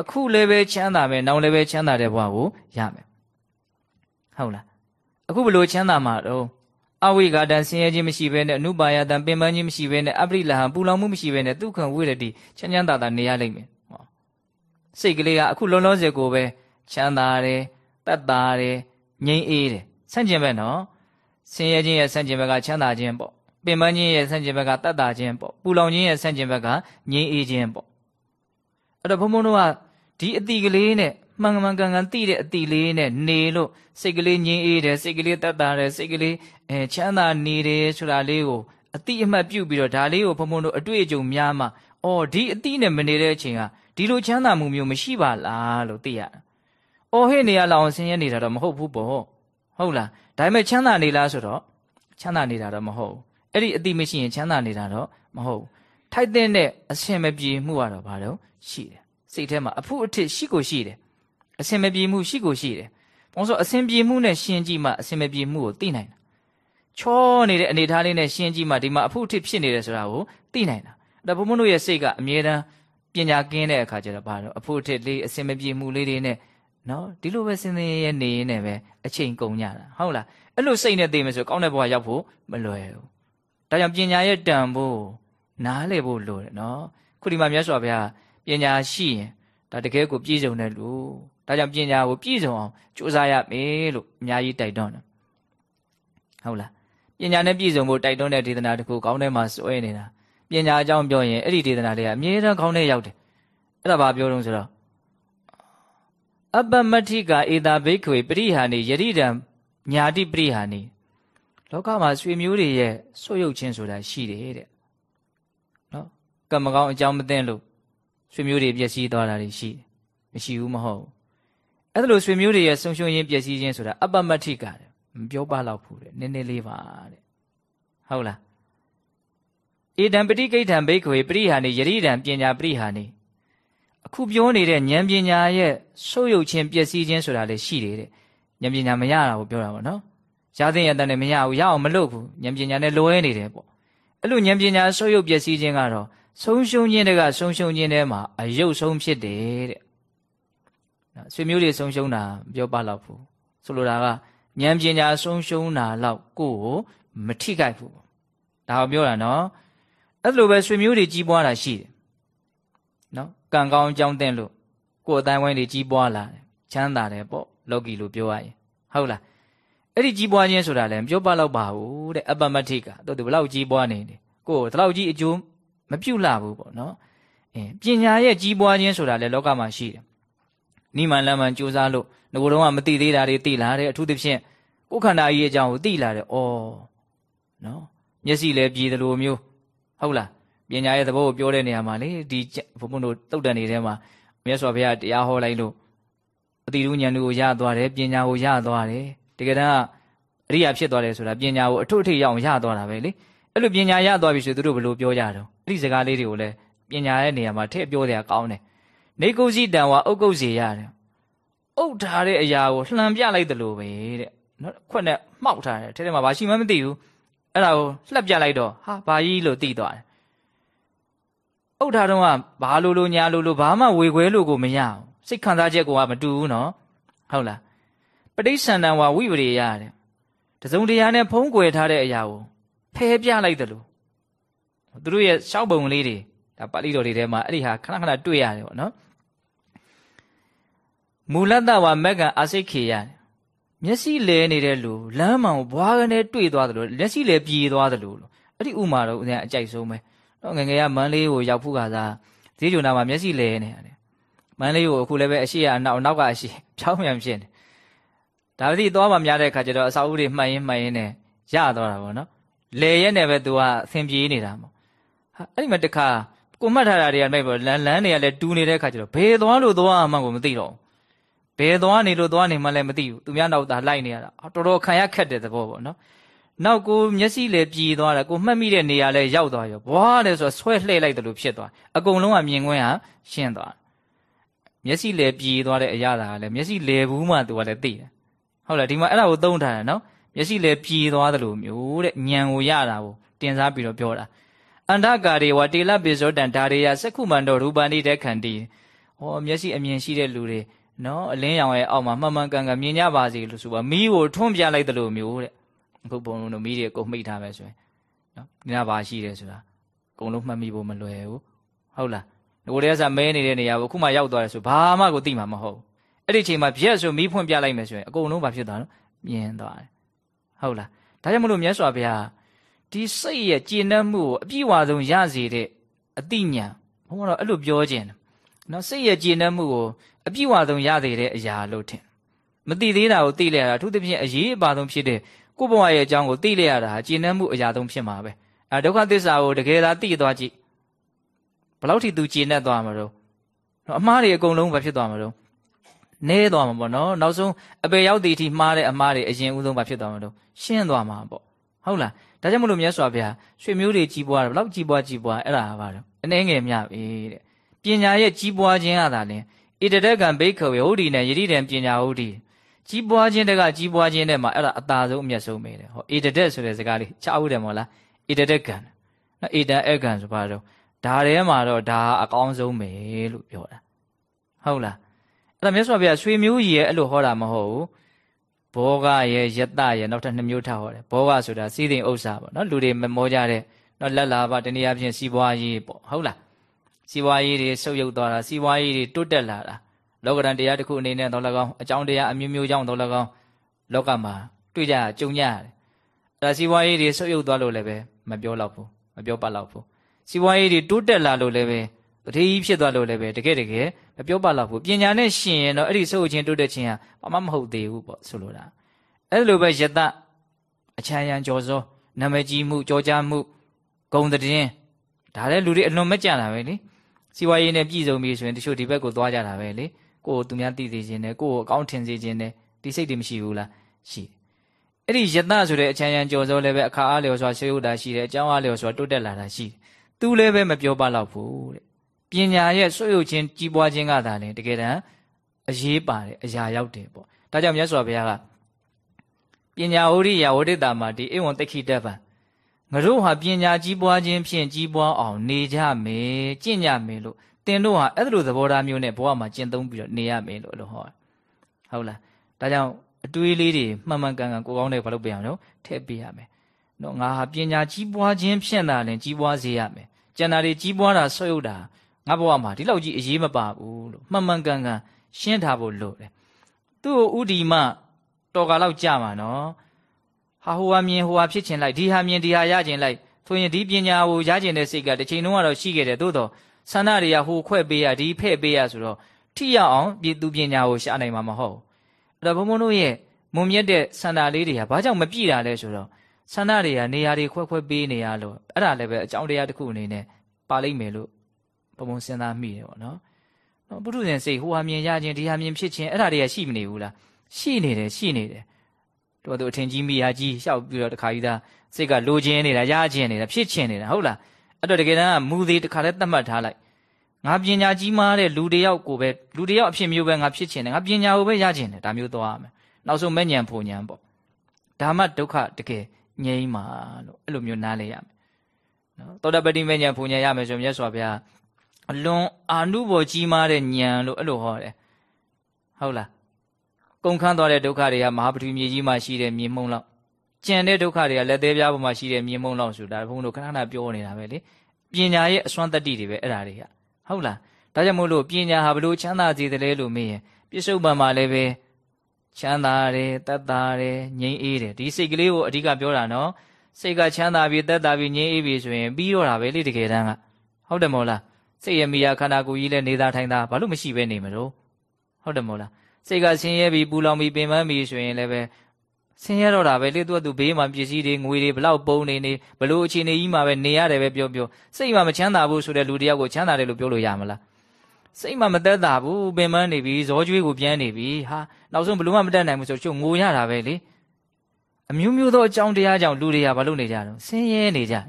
အခုလည်းပဲချမ်းသာမယ်နောက်လည်းပဲချမ်းသာတဲ့ဘဝကိုရမယ်ဟုတ်လားအခုဘလို့ချမ်းသာမှာတော့အဝိဂါတံဆင်းရဲခြင်းမရှိဘဲနဲ့အနုပါယတံပင်ပန်းခြင်းမရှိဘဲနဲ့အပရိလဟံပူလောင်မှုမရှိဘဲနဲ့ဒုက္ခံဝိရတိချမ်းချမ်းသာသာနေရလိမ့်မယ်ဟော စိတ်ကလေးကအခုလုံးလုံးစေကိုပဲချမ်းသာတယ်တတ်တာတယ်ငြိမ်းအေးတယ်ဆန့်ကျင်ဘက်နော်ဆင်းရဲခြင်းရဲ့ဆန့်ကျင်ဘက်ကချမ်းသာခြင်းပေါ့ပင်ပန်းခြင်းရဲ့ဆန့်ကျင်ဘက်ကတတ်တာခြင်းပေါ့ပူလောင်ခြင်းရဲ့ဆန့်ကျင်ဘက်ကငြိမ်းအေးခြင်းပေါ့အဲ့တော့ဘုံဘုံတို့ကဒီအတိကလေးနဲ့မှန်မှန်ကန်ကန်သိတဲ့အတိလေးနဲ့နေလို့စိတ်ကလေးငြင်းအေးတယ်စိတ်ကလေးတက်တာတယ်စိတ်ကလေးအဲချမ်းသာနေတယ်ဆိုတာလေးကိုအတိအမှတ်ပြုပြီးတော့ဒါလေးကိုဘုံဘုံတို့အတွေ့အကြုံများမှအော်ဒီအတိနဲ့မနေတဲ့အချိန်က ဒီလိုချမ်းသာမှုမျိုးမရှိပါလားလို့သိရတာ။အော်ဟဲ့နေရလောက်ဆင်းရဲနေတာတော့မဟုတ်ဘူးပေါ့ဟုတ်လားဒါပေမဲ့ချမ်းသာနေလားဆိုတော့ချမ်းသာနေတာတော့မဟုတ်ဘူးအဲ့ဒီအတိမရှိရင်ချမ်းသာနေတာတော့မဟုတ်ဘူးထိုက်တဲ့အဆင်မပြေမှုကတော့ဘာလို့ရှိတယ်စိတ်ထဲမှာအဖုအထစ်ရှိကိုရှိတယ်အစင်မပြေမှုရှိကိုရှိတယ်။ဘာလို့ဆိုအစင်ပြေမှုနဲ့ရှင်းကြည့်မှအစင်မပြေမှုကိုသိနိုင်တာ။ချောနေတဲ့အနေထားလေးနဲ့ရှင်းကြည့်မှဒီမှာအဖို့အထစ်ဖြစ်နေတယ်ဆိုတာကိုသိနိုင်တာ။ဒါဘုံဘုံတို့ရဲ့စိတ်ကအမြဲတမ်း ပညာကင်းတဲ့အခါကျတော့ဘာလို့အဖို့အထစ်လေးအစင်မပြေမှုလေးတွေနဲ့နော်ဒီလိုပဲစင်စင်ရဲနေရင်းနဲ့ပဲအချိန်ကုန်ကြတာဟုတ်လားအဲ့လိုစိတ်နဲ့သိမယ်ဆိုကောင်းတဲ့ဘဝရောက်ဖို့မလွယ်ဘူးဒါကြောင့်ပညာရဲ့တန်ဖို့နားလည်ဖို့လိုတယ်နော်ခုဒီမှာမြတ်စွာဘုရားပညာရှိရင်ဒါတကယ်ကိုပြည့်စုံတဲ့လူဒါကြောင့်ပညာကိုပြည့်စုံအောင်ကြိုးစားရမယ်လို့အများကြီးတိုက်တွန်းတယ်ဟုတ်လားပညာနဲ့ပြည့်စုံဖို့တိုက်တွန်းတဲ့ဒေသနာတခုကောင်းထဲမှာစွဲနေတာ ပညာအကြောင်းပြောရင်အဲ့ဒီဒေသနာတွေကအမြဲတမ်းကောင်းထဲရောက်တယ်အဲ့ဒါဘာပြောတော့ဆိုတော့အပ္ပမတ္ထိကာဧတာဘိက္ခွေပရိဟာနေယရိတံညာတိပရိဟာနေလောကမှာဆွေမျိုးတွေရဲ့ဆွတ်ယုတ်ခြင်းဆိုတာရှိတယ်တဲ့နော်ကံမကောင်းအကြောင်းမသိလို့ဆွေမျိုးတွေပျက်စီးသွားတာတွေရှိတယ်မရှိဘူးမဟုတ်အဲ့ဒါလိုဆွေမျိုးတွေရဲ့ဆုံရှုံရင်းပျက်စီးခြင်းဆိုတာအပ္ပမတ္ထိကတဲ့မပြောပါတော့ဘူးတဲ့နည်းနည်းလေးပါတဲ့ဟုတ်လား ဧတံပฏิကိဋ္ဌံဘိက္ခွေပရိဟာနေယရိတံပညာပရိဟာနေအအခုပြောနေတဲ့ဉာဏ်ပညာရဲ့ဆုပ်ယုပ်ခြင်းပျက်စီးခြင်းဆိုတာလည်းရှိတယ်တဲ့ဉာဏ်ပညာမရတာကိုပြောတာပေါ့နော်ရသင့်ရတဲ့နဲ့မရဘူးရအောင်မလုပ်ဘူးဉာဏ်ပညာနဲ့လွဲနေတယ်ပေါ့အဲ့လိုဉာဏ်ပညာဆုပ်ယုပ်ပျက်စီးခြင်းကတော့ဆုံးရှုံးခြင်းတွေကဆုံးရှုံးခြင်းထဲမှာအယုတ်ဆုံးဖြစ်တယ်တဲ့ဆွေမျိုးတွေဆုံးရှုံးတာပြောပါတော့ဘူးဆိုလိုတာကဉာဏ်ပညာဆုံးရှုံးတာလောက်ကိုယ်ကိုမထိခိုက်ဘူးဒါကိုပြောတာနော် အဲ့လိုပဲဆွေမျိုးတွေကြီးပွားတာရှိတယ်နော်ကံကောင်းကြောင်းတဲ့လို့ကိုယ်အတိုင်းဝိုင်းတွေကြီးပွားလာတယ်ချမ်းသာတယ်ပေါ့လောကီလို့ပြောရရင်ဟုတ်လားအဲ့ဒီကြီးပွားခြင်းဆိုတာလည်းပြောပါတော့ပါဘူးတဲ့အပ္ပမဋ္ဌိကတို့ဒီဘလောက်ကြီးပွားနေတယ်ကိုယ်ဒီလောက်ကြီးအကျိုးမပြုတ်လာဘူးပေါ့နော်အဲပညာရဲ့ကြီးပွားခြင်းဆိုတာလည်းလောကမှာရှိတယ်နိမန်လမ်းမှန်ကြိုးစားလို့ငကိုယ်တော့ကမသိသေးတာတွေသိလာတယ်အထူးသဖြင့်ကိုယ်ခန္ဓာကြီးရဲ့အကြောင်းကိုသိလာတယ်ဩနော်မျက်စိလည်းပြည်တယ်လို့မျိုး ဟုတ်လားပညာရဲ့သဘောကိုပြောတဲ့နေရာမှာလေဒီဘုံဘုံတို့တုတ်တန်နေထဲမှာမြတ်စွာဘုရားတရားဟောလိုက်လို့အတိရုဉာဏ်ကိုရသွားတယ်ပညာကိုရသွားတယ်တကယ်တမ်းအရိယာဖြစ်သွားတယ်ဆိုတာပညာကိုအထွတ်အထိပ်ရအောင်ရသွားတာပဲလေအဲ့လိုပညာရသွားပြီဆိုသူတို့ဘယ်လိုပြောကြတော့အဲ့ဒီစကားလေးတွေကိုလည်းပညာရဲ့နေရာမှာထည့်ပြောတယ်ကောင်းတယ်နေကုစီတံဝါအုတ်ကုတ်စီရတယ်အုတ်ထားတဲ့အရာကိုလှန်ပြလိုက်တယ်လို့ပဲတဲ့နော်ခွက်နဲ့မှောက်ထားတယ်ထဲထဲမှာဘာရှိမှမသိဘူး အဲ့ဒါကိုလှက်ပြလိုက်တော့ဟာဘာကြီးလို့သိသွားတယ်အုတ်ထားတော့ကဘာလို့လို့ညာလို့လို့ဘာမှဝေခွဲလို့ကိုမရအောင်စိတ်ခံစားချက်ကိုကမတူဘူးနော်ဟုတ်လားပဋိစ္ဆန္ဒဝါဝိပရိယတဲ့တစုံတရာနဲ့ဖုံးကွယ်ထားတဲ့အရာကိုဖယ်ပြလိုက်တယ်လို့သူတို့ရဲ့ရှောက်ပုံလေးတွေဒါပါဠိတော်တွေထဲမှာအဲ့ဒီဟာခဏခဏတွေ့ရတယ်ပေါ့နော်မူလတ္တဝါမက်ကအာစိတ်ခေရတယ် မျက်စိလဲနေတဲ့လူလမ်းမှန်ကိုဘွားကနေတွေ့သွားတယ်လို့လက်ရှိလဲပြေးသွားတယ်လို့အဲ့ဒီဥမာတော့ဦးဇင်းအကြိုက်ဆုံးပဲတော့ငငယ်ကမန်းလေးကိုရောက်ဖို့ကစားဈေးဂျုံနာမှာမျက်စိလဲနေရတယ်မန်းလေးကိုအခုလည်းပဲအရှိရအနောက်နောက်ကအရှိဖြောင်းပြန်ဖြစ်နေဒါပေမဲ့သွားမှများတဲ့အခါကျတော့အစာအုပ်တွေမှတ်ရင်းမှတ်ရင်းနဲ့ရသွားတာပေါ့နော်လဲရဲနဲ့ပဲသူကအဆင်ပြေးနေတာပေါ့ဟာအဲ့ဒီမှာတခါကိုမှတ်ထားတာတွေကမဲ့ပေါ့လမ်းလမ်းတွေကလည်းတူနေတဲ့အခါကျတော့ဘယ်သွားလို့သွားမှကိုမသိတော့ဘ ယ်သွားနေလို့သွားနေမှလည်းမသိဘူးသူများနောက်သားလိုက်နေရတာတော်တော်ခံရခက်တဲ့သဘောပေါ့နော်နောက်ကိုမျက်စိလည်းပြည်သွားတာကိုမှတ်မိတဲ့နေရာလည်းရောက်သွားရောဘွားတယ်ဆိုဆွဲလှည့်လိုက်တယ်လို့ဖြစ်သွားအကုန်လုံးကမြင်ကွင်းဟာရှင်းသွားမျက်စိလည်းပြည်သွားတဲ့အရာကလည်းမျက်စိလေဘူးမှသူကလည်းသိတယ်ဟုတ်လားဒီမှာအဲ့ဒါကိုသုံးထားတယ်နော်မျက်စိလည်းပြည်သွားတယ်လို့မျိုးတဲ့ညံကိုရတာကိုတင်စားပြီးတော့ပြောတာအန္တကာရေဝတေလပိဇောတံဒါရေယစက္ခုမန္တောရူပဏိတေခန္တီဟောမျက်စိအမြင်ရှိတဲ့လူတွေ နော်အလင်းရောင်ရဲ့အောက်မှာမှန်မှန်ကန်ကန်မြင်ကြပါစေလို့ဆိုပါမီးကိုထွန်းပြလိုက်တယ်လို့မျိုးတဲ့အခုဘုံလုံးတို့မီးတွေအကုန်မှိတ်ထားပဲဆိုရင်နော်ဒီနာပါရှိတယ်ဆိုတာအကုန်လုံးမှတ်မိဖို့မလွယ်ဘူးဟုတ်လားငိုတဲ့ဆာမဲနေတဲ့နေရာကိုအခုမှရောက်သွားတယ်ဆိုဘာမှကိုသိမှာမဟုတ်အဲ့ဒီချိန်မှာပြက်ဆိုမီးဖွင့်ပြလိုက်မယ်ဆိုရင်အကုန်လုံးဘာဖြစ်သွားလဲမြင်သွားတယ်ဟုတ်လားဒါကြောင့်မလို့မြတ်စွာဘုရားဒီစိတ်ရဲ့ကျင့်တတ်မှုကိုအပြည့်အဝဆုံးရစေတဲ့အတိညာဘုန်းတော်အဲ့လိုပြောခြင်းနော်စိတ်ရဲ့ကျင့်တတ်မှုကို အပြည့်အဝဆုံးရစေတဲ့အရာလို့ထင်မသိသေးတာကိုသိလိုက်ရတာအထူးသဖြင့်အရေးအပါဆုံးဖြစ်တဲ့ကိုယ့်ဘဝရဲ့အကြောင်းကိုသိလိုက်ရတာကျင့်တတ်မှုအရာဆုံးဖြစ်မှာပဲအဲဒုက္ခသစ္စာကိုတကယ်သာသိသွားကြည့်ဘလောက်ထိသူကျင့်တတ်သွားမှာတော့အမှားတွေအကုန်လုံးဘာဖြစ်သွားမှာတော့နဲသွားမှာပေါ့နော်နောက်ဆုံးအပေရောက်သည်အထိမှားတဲ့အမှားတွေအရင်ဦးဆုံးဘာဖြစ်သွားမှာတော့ရှင်းသွားမှာပေါ့ဟုတ်လားဒါကြောင့်မလို့မြတ်စွာဘုရားရွှေမျိုးတွေကြီးပွားတယ်ဘလောက်ကြီးပွားကြီးပွားအဲ့ဒါပါတော့အနှဲငယ်မြပြီတဲ့ပညာရဲ့ကြီးပွားခြင်းရတာလဲ ဣတတကံဘိခဝေဟုတ်ဒီနဲ့ယတိတံပညာဟုတ်ဒီကြီးပွားခြင်းတကကြီးပွားခြင်းတဲ့မှာအဲ့ဒါအသာဆုံးအမြတ်ဆုံးပဲတဲ့ဟောဣတတက်ဆိုတဲ့စကားလေးချားဦးတယ်မို့လားဣတတက်ကံနော်ဣတံအကံဆိုပါတော့ဒါထဲမှာတော့ဒါအကောင်းဆုံးပဲလို့ပြောတာဟုတ်လားအဲ့ဒါမြတ်စွာဘုရားရွှေမျိုးကြီးရဲ့အဲ့လိုဟောတာမဟုတ်ဘူးဘောဂရဲ့ယတရဲ့နောက်ထပ်နှစ်မျိုးထားဟောတယ်ဘောဂဆိုတာစီးသိမ်ဥစ္စာပေါ့နော်လူတွေမမောကြတဲ့နော်လက်လာပါတနည်းအားဖြင့်စီးပွားရေးပေါ့ဟုတ်လား စီးပွားရေးတွေဆုပ်ယုပ်သွားတာစီးပွားရေးတွေတိုးတက်လာတာလောကရန်တရားတစ်ခုအနေနဲ့တော့၎င်းအကြောင်းတရားအမျိုးမျိုးကြောင့်တော့၎င်းလောကမှာတွေ့ကြကြုံကြရတယ်အဲဒါစီးပွားရေးတွေဆုပ်ယုပ်သွားလို့လည်းပဲမပြောတော့ဘူးမပြောပတ်တော့ဘူးစီးပွားရေးတွေတိုးတက်လာလို့လည်းပဲတတိကြီးဖြစ်သွားလို့လည်းပဲတကယ်တကယ်မပြောပါတော့ဘူးပညာနဲ့ရှင်ရင်တော့အဲ့ဒီဆုပ်ချင်းတိုးတက်ခြင်းဟာဘာမှမဟုတ်သေးဘူးပေါ့ဆိုလိုတာအဲ့လိုပဲယတအချမ်းရန်ကြော်စောနာမည်ကြီးမှုကြောကြားမှုဂုံတည်င်းဒါလည်းလူတွေအလွန်မကြတာပဲလေ စီဝါရေးနဲ့ပြည်စုံပြီဆိုရင်တချို့ဒီဘက်ကိုသွားကြတာပဲလေကိုယ်သူများသိသိချင်းနဲ့ကိုယ်ကိုအကောင်းထင်စေခြင်းနဲ့ဒီစိတ်တွေမရှိဘူးလားရှိအဲ့ဒီယတဆိုတဲ့အချမ်းရန်ကြော်စောလည်းပဲအခါအားလျော်စွာရှေးဥတာရှိတယ်အကြောင်းအားလျော်စွာတိုးတက်လာတာရှိတယ်သူလည်းပဲမပြောပါတော့ဘူးတဲ့ပညာရဲ့ဆွေးယုတ်ခြင်းကြီးပွားခြင်းကသာလေတကယ်တမ်းအရေးပါတယ်အရာရောက်တယ်ပေါ့ဒါကြောင့်မြတ်စွာဘုရားကပညာဝရိယဝဋ္ဌတာမှာဒီအိဝံတခိတပံ ငါတို့ဟာပညာကြီးပွားခြင်းဖြင့်ကြီးပွားအောင်နေကြမယ်ကျင့်ကြမယ်လို့သင်တို့ဟာအဲ့လိုသဘောထားမျိုးနဲ့ဘဝမှာကျင့်သုံးပြီးတော့နေရမယ်လို့လို့ဟောဟုတ်လားဒါကြောင့်အတွေးလေးတွေမှန်မှန်ကန်ကန်ကိုကောင်းတဲ့ဘာလို့ပြရမလို့ထည့်ပေးရမယ်နော်ငါဟာပညာကြီးပွားခြင်းဖြင့်သာလင်ကြီးပွားစေရမယ်ကျန်တာတွေကြီးပွားတာဆွတ်ယုတ်တာငါဘဝမှာဒီလောက်ကြီးအရေးမပါဘူးလို့မှန်မှန်ကန်ကန်ရှင်းထားဖို့လိုတယ်သူ့ကိုဥဒီမတော်ကာလောက်ကြမှာနော် ဟာဟိုဟာမြင်ဟိုဟာဖြစ်ချင်လိုက်ဒီဟာမြင်ဒီဟာရချင်လိုက်ဆိုရင်ဒီပညာကိုရချင်တဲ့စိတ်ကတစ်ချိန်လုံးကတော့ရှိခဲ့တယ်သို့တော့ဆန္ဒတွေကဟိုခွဲ့ပေးရဒီဖဲ့ပေးရဆိုတော့ထိရအောင်ပြည်သူပညာကိုရှာနိုင်မှာမဟုတ်အဲ့တော့ဘုံဘုံတို့ရဲ့မုံမြတ်တဲ့ဆန္ဒလေးတွေကဘာကြောင့်မပြည့်တာလဲဆိုတော့ဆန္ဒတွေကနေရာတွေခွဲခွဲပေးနေရလို့အဲ့ဒါလည်းပဲအကြောင်းတရားတစ်ခုအနေနဲ့ပါလိမ့်မယ်လို့ဘုံဘုံစဉ်းစားမိတယ်ပေါ့နော်နော်ပုထုဇဉ်စိတ်ဟိုဟာမြင်ရခြင်းဒီဟာမြင်ဖြစ်ခြင်းအဲ့ဒါတွေကရှိမနေဘူးလားရှိနေတယ်ရှိနေတယ် တို့တို့အထင်ကြီးမိဟာကြီးရှောက်ပြီးတော့တခါကြီးသားစိတ်ကလိုချင်နေတာရခြင်းနေတာဖြစ်ခြင်းနေတာဟုတ်လားအဲ့တော့တကယ်တမ်းကမူသေးတခါလဲသတ်မှတ်ထားလိုက်ငါပညာကြီးမားတဲ့လူတယောက်ကိုပဲလူတယောက်အဖြစ်မျိုးပဲငါဖြစ်ခြင်းတယ်ငါပညာကိုပဲရခြင်းတယ်ဒါမျိုးသွားရမယ်နောက်ဆုံးမဲ့ညံဖုန်ညံပေါ့ဒါမှဒုက္ခတကယ်ငြိမ်းမှာလို့အဲ့လိုမျိုးနားလဲရမယ်နော်သောတပတိမဲ့ညံဖုန်ညံရမယ်ဆိုမြတ်စွာဘုရားအလွန်အာနုဘော်ကြီးမားတဲ့ညံလို့အဲ့လိုဟောတယ်ဟုတ်လား ကုန်ခန်းသွားတဲ့ဒုက္ခတွေကမဟာပထဝီမြေကြီးမှာရှိတဲ့မြေမှုန့်လောက်ကျန်တဲ့ဒုက္ခတွေကလက်သေးပြားပေါ်မှာရှိတဲ့မြေမှုန့်လောက်ဆိုတာဘုန်းတို့ခဏခဏပြောနေတာပဲလေပညာရဲ့အစွမ်းတတ္တိတွေပဲအဲ့ဒါတွေကဟုတ်လားဒါကြောင့်မို့လို့ပညာဟာဘလို့ချမ်းသာစေတယ်လဲလို့မေးရင်ပြစ္ဆုတ်ပံမှာလည်းပဲချမ်းသာတယ်တတ်တာတယ်ငြိမ်းအေးတယ်ဒီစိတ်ကလေးကိုအဓိကပြောတာနော်စိတ်ကချမ်းသာပြီးတတ်တာပြီးငြိမ်းအေးပြီးဆိုရင်ပြီးတော့တာပဲလေတကယ်တမ်းကဟုတ်တယ်မို့လားစိတ်ရမိယာခန္ဓာကိုယ်ကြီးလည်းနေတာထိုင်တာဘာလို့မရှိပဲနေမလို့ဟုတ်တယ်မို့လား စိတ်ကဆင်းရဲပြီးပူလောင်ပြီးပင်ပန်းပြီးဆိုရင်လည်းပဲဆင်းရဲတော့တာပဲလေသူကသူဘေးမှာပစ္စည်းတွေငွေတွေဘလောက်ပုံနေနေဘလို့အခြေအနေကြီးမှာပဲနေရတယ်ပဲပြောပြောစိတ်မှာမချမ်းသာဘူးဆိုတဲ့လူတယောက်ကိုချမ်းသာတယ်လို့ပြောလို့ရမလားစိတ်မှာမသက်သာဘူးပင်ပန်းနေပြီဇောကျွေးကိုပြန်နေပြီဟာနောက်ဆုံးဘလို့မှမတတ်နိုင်ဘူးဆိုချို့ငိုရတာပဲလေအမျိုးမျိုးသောအကြောင်းတရားကြောင့်လူတွေကဘာလို့နေကြတော့ဆင်းရဲနေကြတယ်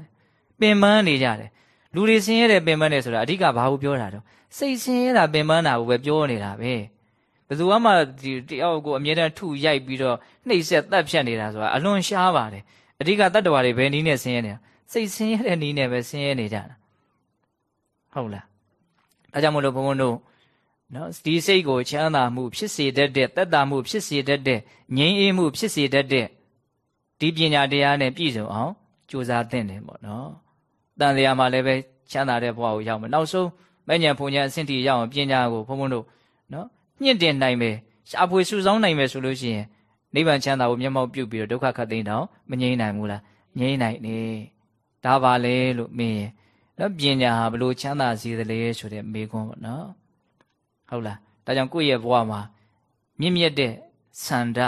ပင်ပန်းနေကြတယ်လူတွေဆင်းရဲတယ်ပင်ပန်းတယ်ဆိုတာအဓိကဘာကိုပြောတာတော့စိတ်ဆင်းရဲတာပင်ပန်းတာကိုပဲပြောနေတာပဲ ယ်သူမှဒီတယောက်ကိုအမြဲတမ်းထုရိုက်ပြီးတော့နှိပ်ဆက်တပ်ဖြတ်နေတာဆိုတာအလွန်ရှားပါတယ်အဓိကတတ္တဝါတွေဘယ်နည်းနဲ့ဆင်းရဲနေတာစိတ်ဆင်းရဲတဲ့နည်းနဲ့ပဲဆင်းရဲနေကြတာဟုတ်လားဒါကြောင့်မလို့ဘုန်းဘုန်းတို့နော်ဒီစိတ်ကိုချမ်းသာမှုဖြစ်စေတတ်တဲ့တက်တာမှုဖြစ်စေတတ်တဲ့ငြိမ်းအေးမှုဖြစ်စေတတ်တဲ့ဒီပညာတရားနဲ့ပြည့်စုံအောင်ကြိုးစားသင့်တယ်ပေါ့နော်တန်လျာမှာလည်းပဲချမ်းသာတဲ့ဘဝကိုရောက်မယ်နောက်ဆုံးမဲ့ညာဖုန်ညာအဆင့်ထိရောက်အောင်ပညာကိုဘုန်းဘုန်းတို့နော် ညှင့်တင်နိုင်မယ်ရှားဖွေစုဆောင်းနိုင်မယ်ဆိုလို့ရှိရင်နိဗ္ဗာန်ချမ်းသာကိုမျက်မှောက်ပြုပြီးတော့ဒုက္ခခတ်သိမ်းတော့မငြိမ်းနိုင်ဘူးလားငြိမ်းနိုင်နေဒါပါလေလို့မင်းရင်နော်ပညာဟာဘလို့ချမ်းသာစေသလဲဆိုတဲ့မေခွန်းပေါ့နော်ဟုတ်လားဒါကြောင့်ကိုယ့်ရဲ့ဘဝမှာမြင့်မြတ်တဲ့ဆန္ဒ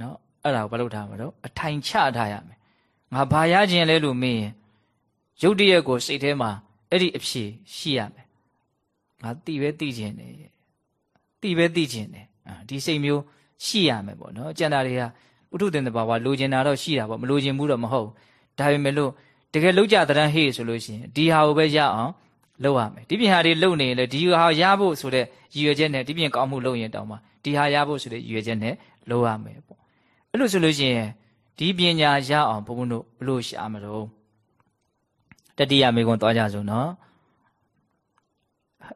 နော်အဲ့ဒါကိုဘာလို့ထားမှာတော့အထိုင်ချထားရမယ်ငါဘာရခြင်းလဲလို့မင်းရင်ရုတ်တရက်ကိုစိတ်ထဲမှာအဲ့ဒီအဖြေရှိရမယ်ငါသိပဲသိခြင်း တယ်သိပဲသိခြင်းတယ်ဒီစိတ်မျိုးရှိရမယ်ပေါ့နော်ကျန်တာတွေကပုထုသင်တဘာဝလိုချင်တာတော့ရှိတာပေါ့မလိုချင်ဘူးတော့မဟုတ်ဒါပေမဲ့လို့တကယ်လောက်ကြတဲ့ဟေ့ဆိုလို့ရှိရင်ဒီဟာကိုပဲရအောင်လုပ်ရမယ်ဒီပြင်ဟာတွေလုပ်နေရင်လေဒီဟာရဖို့ဆိုတဲ့ရည်ရွယ်ချက်နဲ့ဒီပြင်ကောင်းမှုလုပ်ရင်တောင်မှဒီဟာရဖို့ဆိုတဲ့ရည်ရွယ်ချက်နဲ့လုပ်ရမယ်ပေါ့အဲ့လိုဆိုလို့ရှိရင်ဒီပညာရအောင်ဘုန်းဘုန်းတို့ဘလို့ရှာမလို့တတိယမေကွန်သွားကြစို့နော်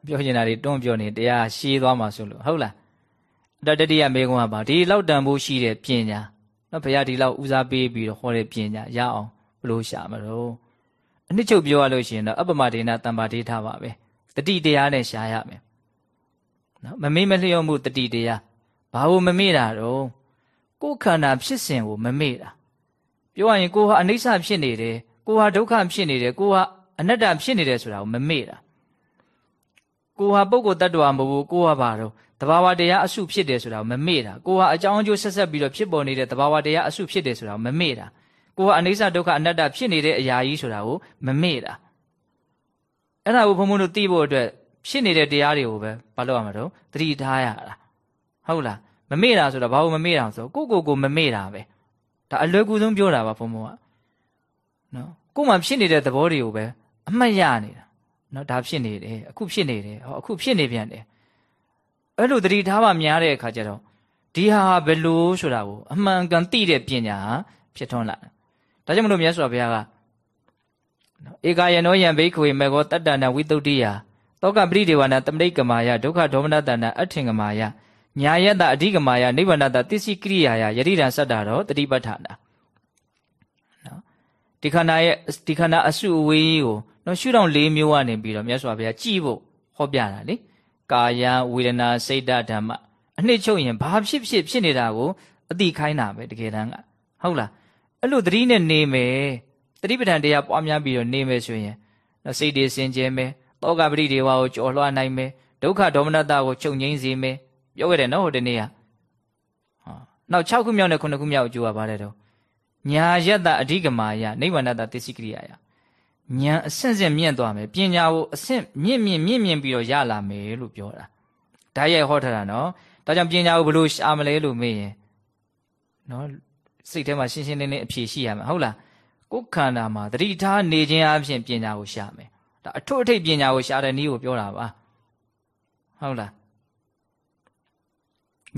ပြောချင်တာတွေတွန်းပြောနေတရားရှည်သွားမှာဆိုလို့ဟုတ်လားအဲ့တတိယမေကွန်းကပါဒီလောက်တန်ဖို့ရှိတဲ့ပညာနော်ဘုရားဒီလောက်ဦးစားပေးပြီးတော့ဟောတဲ့ပညာရအောင်ဘလို့ရှာမလို့အနှစ်ချုပ်ပြောရလို့ရှိရင်တော့အပမဒေနာတမ္ပါဒေထပါပဲတတိတရားနဲ့ရှာရမယ်နော်မမေ့မလျော့မှုတတိတရားဘာလို့မမေ့တာတော့ကိုယ်ခန္ဓာဖြစ်စဉ်ကိုမမေ့တာပြောရရင်ကိုဟာအနိစ္စဖြစ်နေတယ်ကိုဟာဒုက္ခဖြစ်နေတယ်ကိုဟာအနတ္တဖြစ်နေတယ်ဆိုတာကိုမမေ့တာ ကိုဟာပုဂ္ဂိုလ်တ attva မဟုတ်ဘူးကိုဟာဘာတော့တဘာဝတရားအစုဖြစ်တယ်ဆိုတာမမေ့တာကိုဟာအကြောင်းအကျိုးဆက်ဆက်ပြီးတော့ဖြစ်ပေါ်နေတဲ့တဘာဝတရားအစုဖြစ်တယ်ဆိုတာမမေ့တာကိုဟာအနိစ္စဒုက္ခအနတ္တဖြစ်နေတဲ့အရာကြီးဆိုတာကိုမမေ့တာအဲ့ဒါကိုဘုံဘုံတို့သိဖို့အတွက်ဖြစ်နေတဲ့တရားတွေကိုပဲဘာလို့ရမှာတော့သတိထားရတာဟုတ်လားမမေ့တာဆိုတာဘာလို့မမေ့တာဆိုကိုကိုကိုမမေ့တာပဲဒါအလွယ်ကူဆုံးပြောတာပါဘုံဘုံကနော်ကိုမှဖြစ်နေတဲ့သဘောတွေကိုပဲအမှတ်ရနေတာ နော်ဒါဖြစ်နေတယ်အခုဖြစ်နေတယ်ဟောအခုဖြစ်နေပြန်တယ်အဲ့လိုသတိထားမှများတဲ့အခါကျတော့ဒီဟာဘယ်လိုဆိုတာကိုအမှန်ကန်သိတဲ့ပညာဖြစ်ထွန်းလာဒါကြောင့်မလို့မြတ်စွာဘုရားကနော်ဧကယနောယံဘိက္ခဝေမေကောတတ္တနာဝိတုဒ္ဓိယတောကပရိဒေဝနာတမဋိကမာယဒုက္ခဒေါမနတနာအထင်ကမာယညာယတအဓိကမာယနိဗ္ဗာန်တသစ္စည်းကိရိယာယယရိဒံစတ္တာရောတတိပဋ္ဌာနာနော်ဒီခန္ဓာရဲ့ဒီခန္ဓာအစုအဝေးကို နော်ရှုထောင့်၄မျိုးကနေပြီးတော့မြတ်စွာဘုရားကြည်ဖို့ဟောပြတာလေကာယဝေဒနာစိတ်ဓာမ္မအနှစ်ချုပ်ရင်ဘာဖြစ်ဖြစ်ဖြစ်နေတာကိုအတိခိုင်းတာပဲတကယ်တမ်းကဟုတ်လားအဲ့လိုသတိနဲ့နေမယ်တတိပဋ္ဌာန်တရားပွားများပြီးတော့နေမယ်ဆိုရင်နော်စိတ်တွေစင်ကြယ်မယ်တောကပရိဒေဝကိုကြော်လွှားနိုင်မယ်ဒုက္ခဒေါမနတကိုချုပ်ငြိမ်းစေမယ်ပြောခဲ့တယ်နော်ဟိုတနေ့ကဟာနောက်6ခုမြောက်နဲ့9ခုမြောက်အကျိုးကပါတယ်တော့ညာယတ္တအဓိကမာယနိဗ္ဗာန်တသစ္စည်းကရိယာယ ဉာဏ်အဆင့်ဆင့်မြင့်သွားမယ်ပညာကိုအဆင့်မြင့်မြင့်မြင့်မြင့်ပြီးတော့ရလာမယ်လို့ပြောတာဒါရိုက်ဟောထားတာနော်ဒါကြောင့်ပညာကိုဘယ်လိုရှာမလဲလို့မေးရင်နော်စိတ်ထဲမှာရှင်းရှင်းလင်းလင်းအဖြေရှိရမယ်ဟုတ်လားကိုယ်ခန္ဓာမှာတတိထားနေခြင်းအပြင်ပညာကိုရှာမယ်ဒါအထွတ်အထိပ်ပညာကိုရှာတဲ့နည်းကိုပြောတာပါဟုတ်လား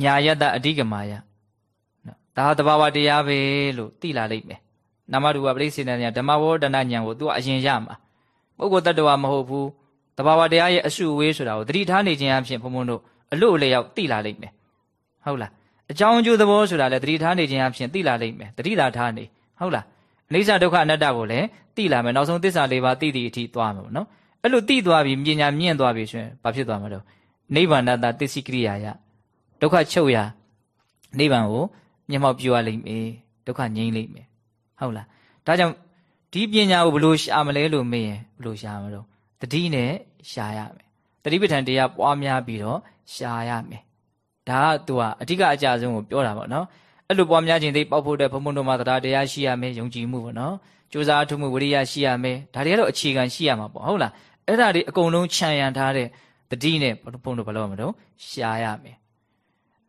ညာယတအဓိကမာယနော်ဒါသဘာဝတရားပဲလို့သိလာလိမ့်မယ် နာမရူပပရိစ္ဆေနညာဓမ္မဝေါဒနာဉာဏ်ကို तू အရင်ရမှာပုဂ္ဂိုလ်တ attva မဟုတ်ဘူးတဘာဝတရားရဲ့အစုအဝေးဆိုတာကိုသတိထားနေခြင်းအဖြစ်ဘုံဘုံတို့အလို့အလျောက်သိလာလိမ့်မယ်ဟုတ်လားအကြောင်းအကျိုးသဘောဆိုတာလည်းသတိထားနေခြင်းအဖြစ်သိလာလိမ့်မယ်သတိသာထားနေဟုတ်လားအနိစ္စဒုက္ခအနတ္တကိုလည်းသိလာမယ်နောက်ဆုံးသစ္စာလေးပါးသိသည့်အထိသွားမှာပေါ့နော်အဲ့လိုသိသွားပြီပညာမြင့်သွားပြီဆိုရင်ဘာဖြစ်သွားမှာတော့နိဗ္ဗာန်တသစ္စည်းကရိယာယဒုက္ခချုပ်ရာနိဗ္ဗာန်ကိုမျက်မှောက်ပြုရလိမ့်မယ်ဒုက္ခငြိမ်းလိမ့်မယ် ဟုတ်လားဒါကြောင့်ဒီပညာကိုဘလို့ရှာမလဲလို့မေးရင်ဘလို့ရှာမလို့တတိနဲ့ရှာရမယ်တတိပဋ္ဌာန်တရားပွားများပြီးတော့ရှာရမယ်ဒါကသူကအဓိကအကြဆုံးကိုပြောတာပေါ့နော်အဲ့လိုပွားများခြင်းသိပေါက်ဖို့တဲ့ဘုံဘုံတို့မှာတရားတရားရှိရမယ်ယုံကြည်မှုပေါ့နော်ကြိုးစားအထုမှုဝိရိယရှိရမယ်ဒါတွေကတော့အခြေခံရှိရမှာပေါ့ဟုတ်လားအဲ့ဒါတွေအကုန်လုံးခြံရံထားတဲ့တတိနဲ့ဘုံတို့ဘယ်လိုမလို့ရှာရမယ်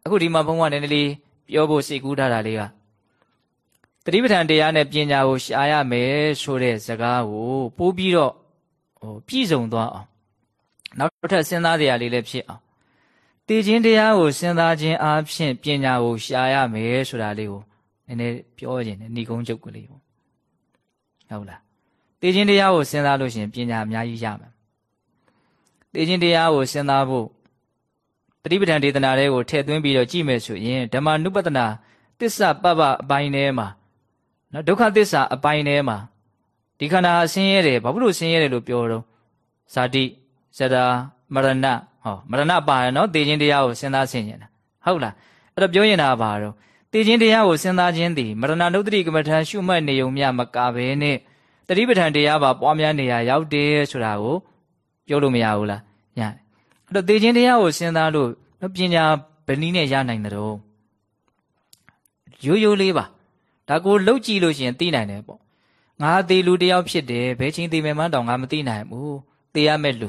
အခုဒီမှာဘုံကနည်းနည်းလေးပြောဖို့စိတ်ကူးထားတာလေးက တတိပဋ္ဌာန်တရားနဲ့ပညာကိုရှာရမယ်ဆိုတဲ့ဇကားကိုပိုးပြီးတော့ဟိုပြည့်စုံသွားအောင်နောက်ထပ်စဉ်းစားတရားလေးလည်းဖြစ်အောင်တည်ခြင်းတရားကိုစဉ်းစားခြင်းအပြင်ပညာကိုရှာရမယ်ဆိုတာလေးကိုနည်းနည်းပြောခြင်းနဲ့ဏီကုန်းချုပ်ကလေးပေါ့ဟုတ်လားတည်ခြင်းတရားကိုစဉ်းစားလို့ရှိရင်ပညာအများကြီးရမယ်တည်ခြင်းတရားကိုစဉ်းစားဖို့တတိပဋ္ဌာန်ဒေသနာတွေကိုထည့်သွင်းပြီးတော့ကြည့်မယ်ဆိုရင်ဓမ္မနုပဒနာတစ္ဆပပအပိုင်းထဲမှာ နော်ဒုက္ခသစ္စာအပိုင်းထဲမှာဒီခန္ဓာဆင်းရဲတယ်ဘာဖြစ်လို့ဆင်းရဲတယ်လို့ပြောတော့ဇာတိဇရာမရဏဟောမရဏပါရနော်တေခြင်းတရားကိုစဉ်းစားဆင်ញင်တာဟုတ်လားအဲ့တော့ပြောရင်တာဘာတော့တေခြင်းတရားကိုစဉ်းစားခြင်းသည်မရဏနုတ္တိကမ္မထံရှုမှတ်နေုံမြမကပဲနဲ့တတိပဋ္ဌာန်တရားပါပွားများနေရရောက်တယ်ဆိုတာကိုပြောလို့မရဘူးလားညအဲ့တော့တေခြင်းတရားကိုစဉ်းစားလို့ပညာဘယ်နည်းနဲ့ရနိုင်တယ်တော့ရိုးရိုးလေးပါ ဒါကိုလှုပ်ကြည့်လို့ရှိရင်သိနိုင်တယ်ပေါ့ငါသေးလူတယောက်ဖြစ်တယ်ဘယ်ချင်းသေးမယ်မှန်းတောင်ငါမသိနိုင်ဘူးသိရမဲ့လူ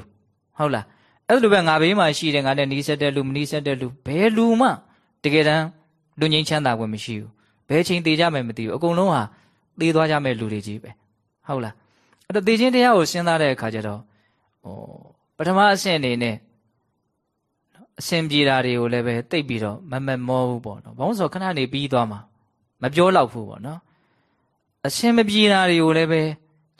ဟုတ်လားအဲ့လိုပဲငါဘေးမှာရှိတယ်ငါနဲ့နီးစက်တဲ့လူမနီးစက်တဲ့လူဘယ်လူမှတကယ်တမ်းလူငိမ့်ချမ်းသာခွင့်မရှိဘူးဘယ်ချင်းသေးကြမယ်မသိဘူးအကုန်လုံးဟာသေသွားကြမဲ့လူတွေကြီးပဲဟုတ်လားအဲ့တော့သေခြင်းတရားကိုစဉ်းစားတဲ့အခါကျတော့ဟိုပထမအဆင့်အနေနဲ့အဆင်ပြေတာတွေကိုလည်းပဲတိတ်ပြီးတော့မမမောဘူးပေါ့နော်။ဘာလို့ဆိုခဏနေပြီးသွားမှာ မပြောတော့ဘူးပေါ့နော်။အဆင်မပြေတာတွေကိုလည်းပဲ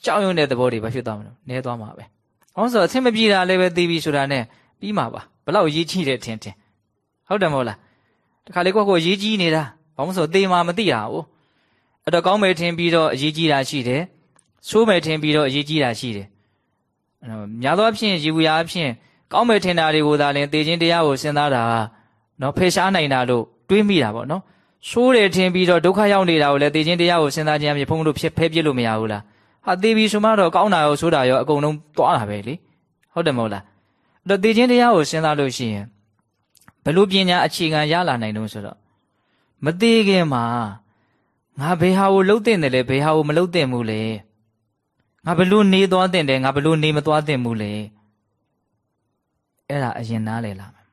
ကြောက်ရွံ့တဲ့သဘောတွေပဲဖြစ်သွားမှာ။နဲသွားမှာပဲ။ဘာလို့ဆိုအဆင်မပြေတာလည်းပဲသိပြီးဆိုတာနဲ့ပြီးမှာပါ။ဘလောက်ရေးကြီးတယ်ထင်ထင်။ဟုတ်တယ်မဟုတ်လား။တခါလေကိုယ့်ကိုရေးကြီးနေတာဘာလို့ဆိုသေမှာမသိတာ哦။အဲ့တော့ကောင်းမယ်ထင်ပြီးတော့အရေးကြီးတာရှိတယ်။ဆိုးမယ်ထင်ပြီးတော့အရေးကြီးတာရှိတယ်။အဲ့တော့များသောအားဖြင့်ရေဘူးရာအဖြစ်ကောင်းမဲ့ထင်တာတွေကိုသာလင်သေခြင်းတရားကိုစဉ်းစားတာနော်ဖယ်ရှားနိုင်တာလို့တွေးမိတာပေါ့နော် ဆိုးတယ်ထင်ပြီးတော့ဒုက္ခရောက်နေတာကိုလည်းသေခြင်းတရားကိုစဉ်းစားခြင်းအပြင်ဖုံးလို့ဖြစ်ဖဲပြစ်လို့မရဘူးလားဟာသေပြီဆိုမှတော့ကောင်းတာရောဆိုးတာရောအကုန်လုံးသွားတာပဲလေဟုတ်တယ်မဟုတ်လားအဲ့တော့သေခြင်းတရားကိုစဉ်းစားလို့ရှိရင်ဘယ်လိုပညာအခြေခံရလာနိုင်လို့ဆိုတော့မသေးခင်မှာငါဘယ်ဟာကိုလှုပ်တဲ့တယ်လဲဘယ်ဟာကိုမလှုပ်တဲ့ဘူးလဲငါဘယ်လိုနေသွားတဲ့တယ်ငါဘယ်လိုနေမသွားတဲ့ဘူးလဲအဲ့ဒါအရင်နားလည်လာမယ်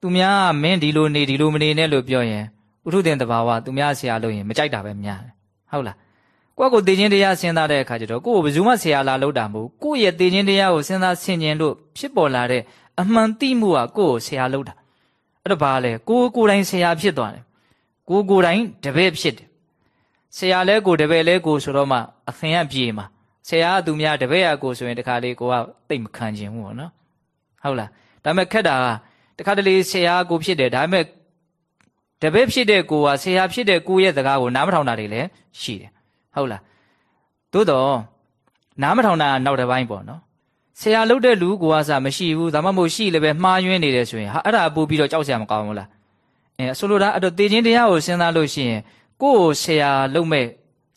သူများကမင်းဒီလိုနေဒီလိုမနေနဲ့လို့ပြောရင် ဥထုတင်တဘာဝသူများဆရာလို့ရင်မကြိုက်တာပဲများတယ်ဟုတ်လားကိုယ့်ကိုသိချင်းတရားစဉ်းစားတဲ့အခါကျတော့ကိုယ့်ကိုဘယ်သူမှဆရာလာလို့တာမဟုတ်ကိုယ့်ရဲ့သိချင်းတရားကိုစဉ်းစားဆင်ခြင်လို့ဖြစ်ပေါ်လာတဲ့အမှန်သိမှုကကိုယ့်ကိုဆရာလို့တာအဲ့တော့ဘာလဲကိုကိုယ်တိုင်ဆရာဖြစ်သွားတယ်ကိုကိုယ်တိုင်တပည့်ဖြစ်တယ်ဆရာလဲကိုတပည့်လဲကိုဆိုတော့မှအသင်ကပြေမှာဆရာကသူများတပည့်ရကိုဆိုရင်တခါလေးကိုကတိတ်မခံခြင်းဘူးပေါ့နော်ဟုတ်လားဒါပေမဲ့ခက်တာကတခါတလေဆရာကိုဖြစ်တယ်ဒါပေမဲ့ တပည့်ဖြစ်တဲ့ကိုကဆရာဖြစ်တဲ့ကိုရဲ့စကားကိုနားမထောင်တာတွေလည်းရှိတယ်ဟုတ်လားသို့တော့နားမထောင်တာကနောက်တစ်ပိုင်းပေါ့နော်ဆရာလုပ်တဲ့လူကိုကစားမရှိဘူးဒါမှမဟုတ်ရှိလည်းပဲမှားယွင်းနေတယ်ဆိုရင်ဟာအဲ့ဒါပို့ပြီးတော့ကြောက်စရာမကောင်းဘူးလားအဲဆိုလိုတာအဲ့တော့တေခြင်းတရားကိုစဉ်းစားလို့ရှိရင်ကိုယ့်ကိုဆရာလုပ်မဲ့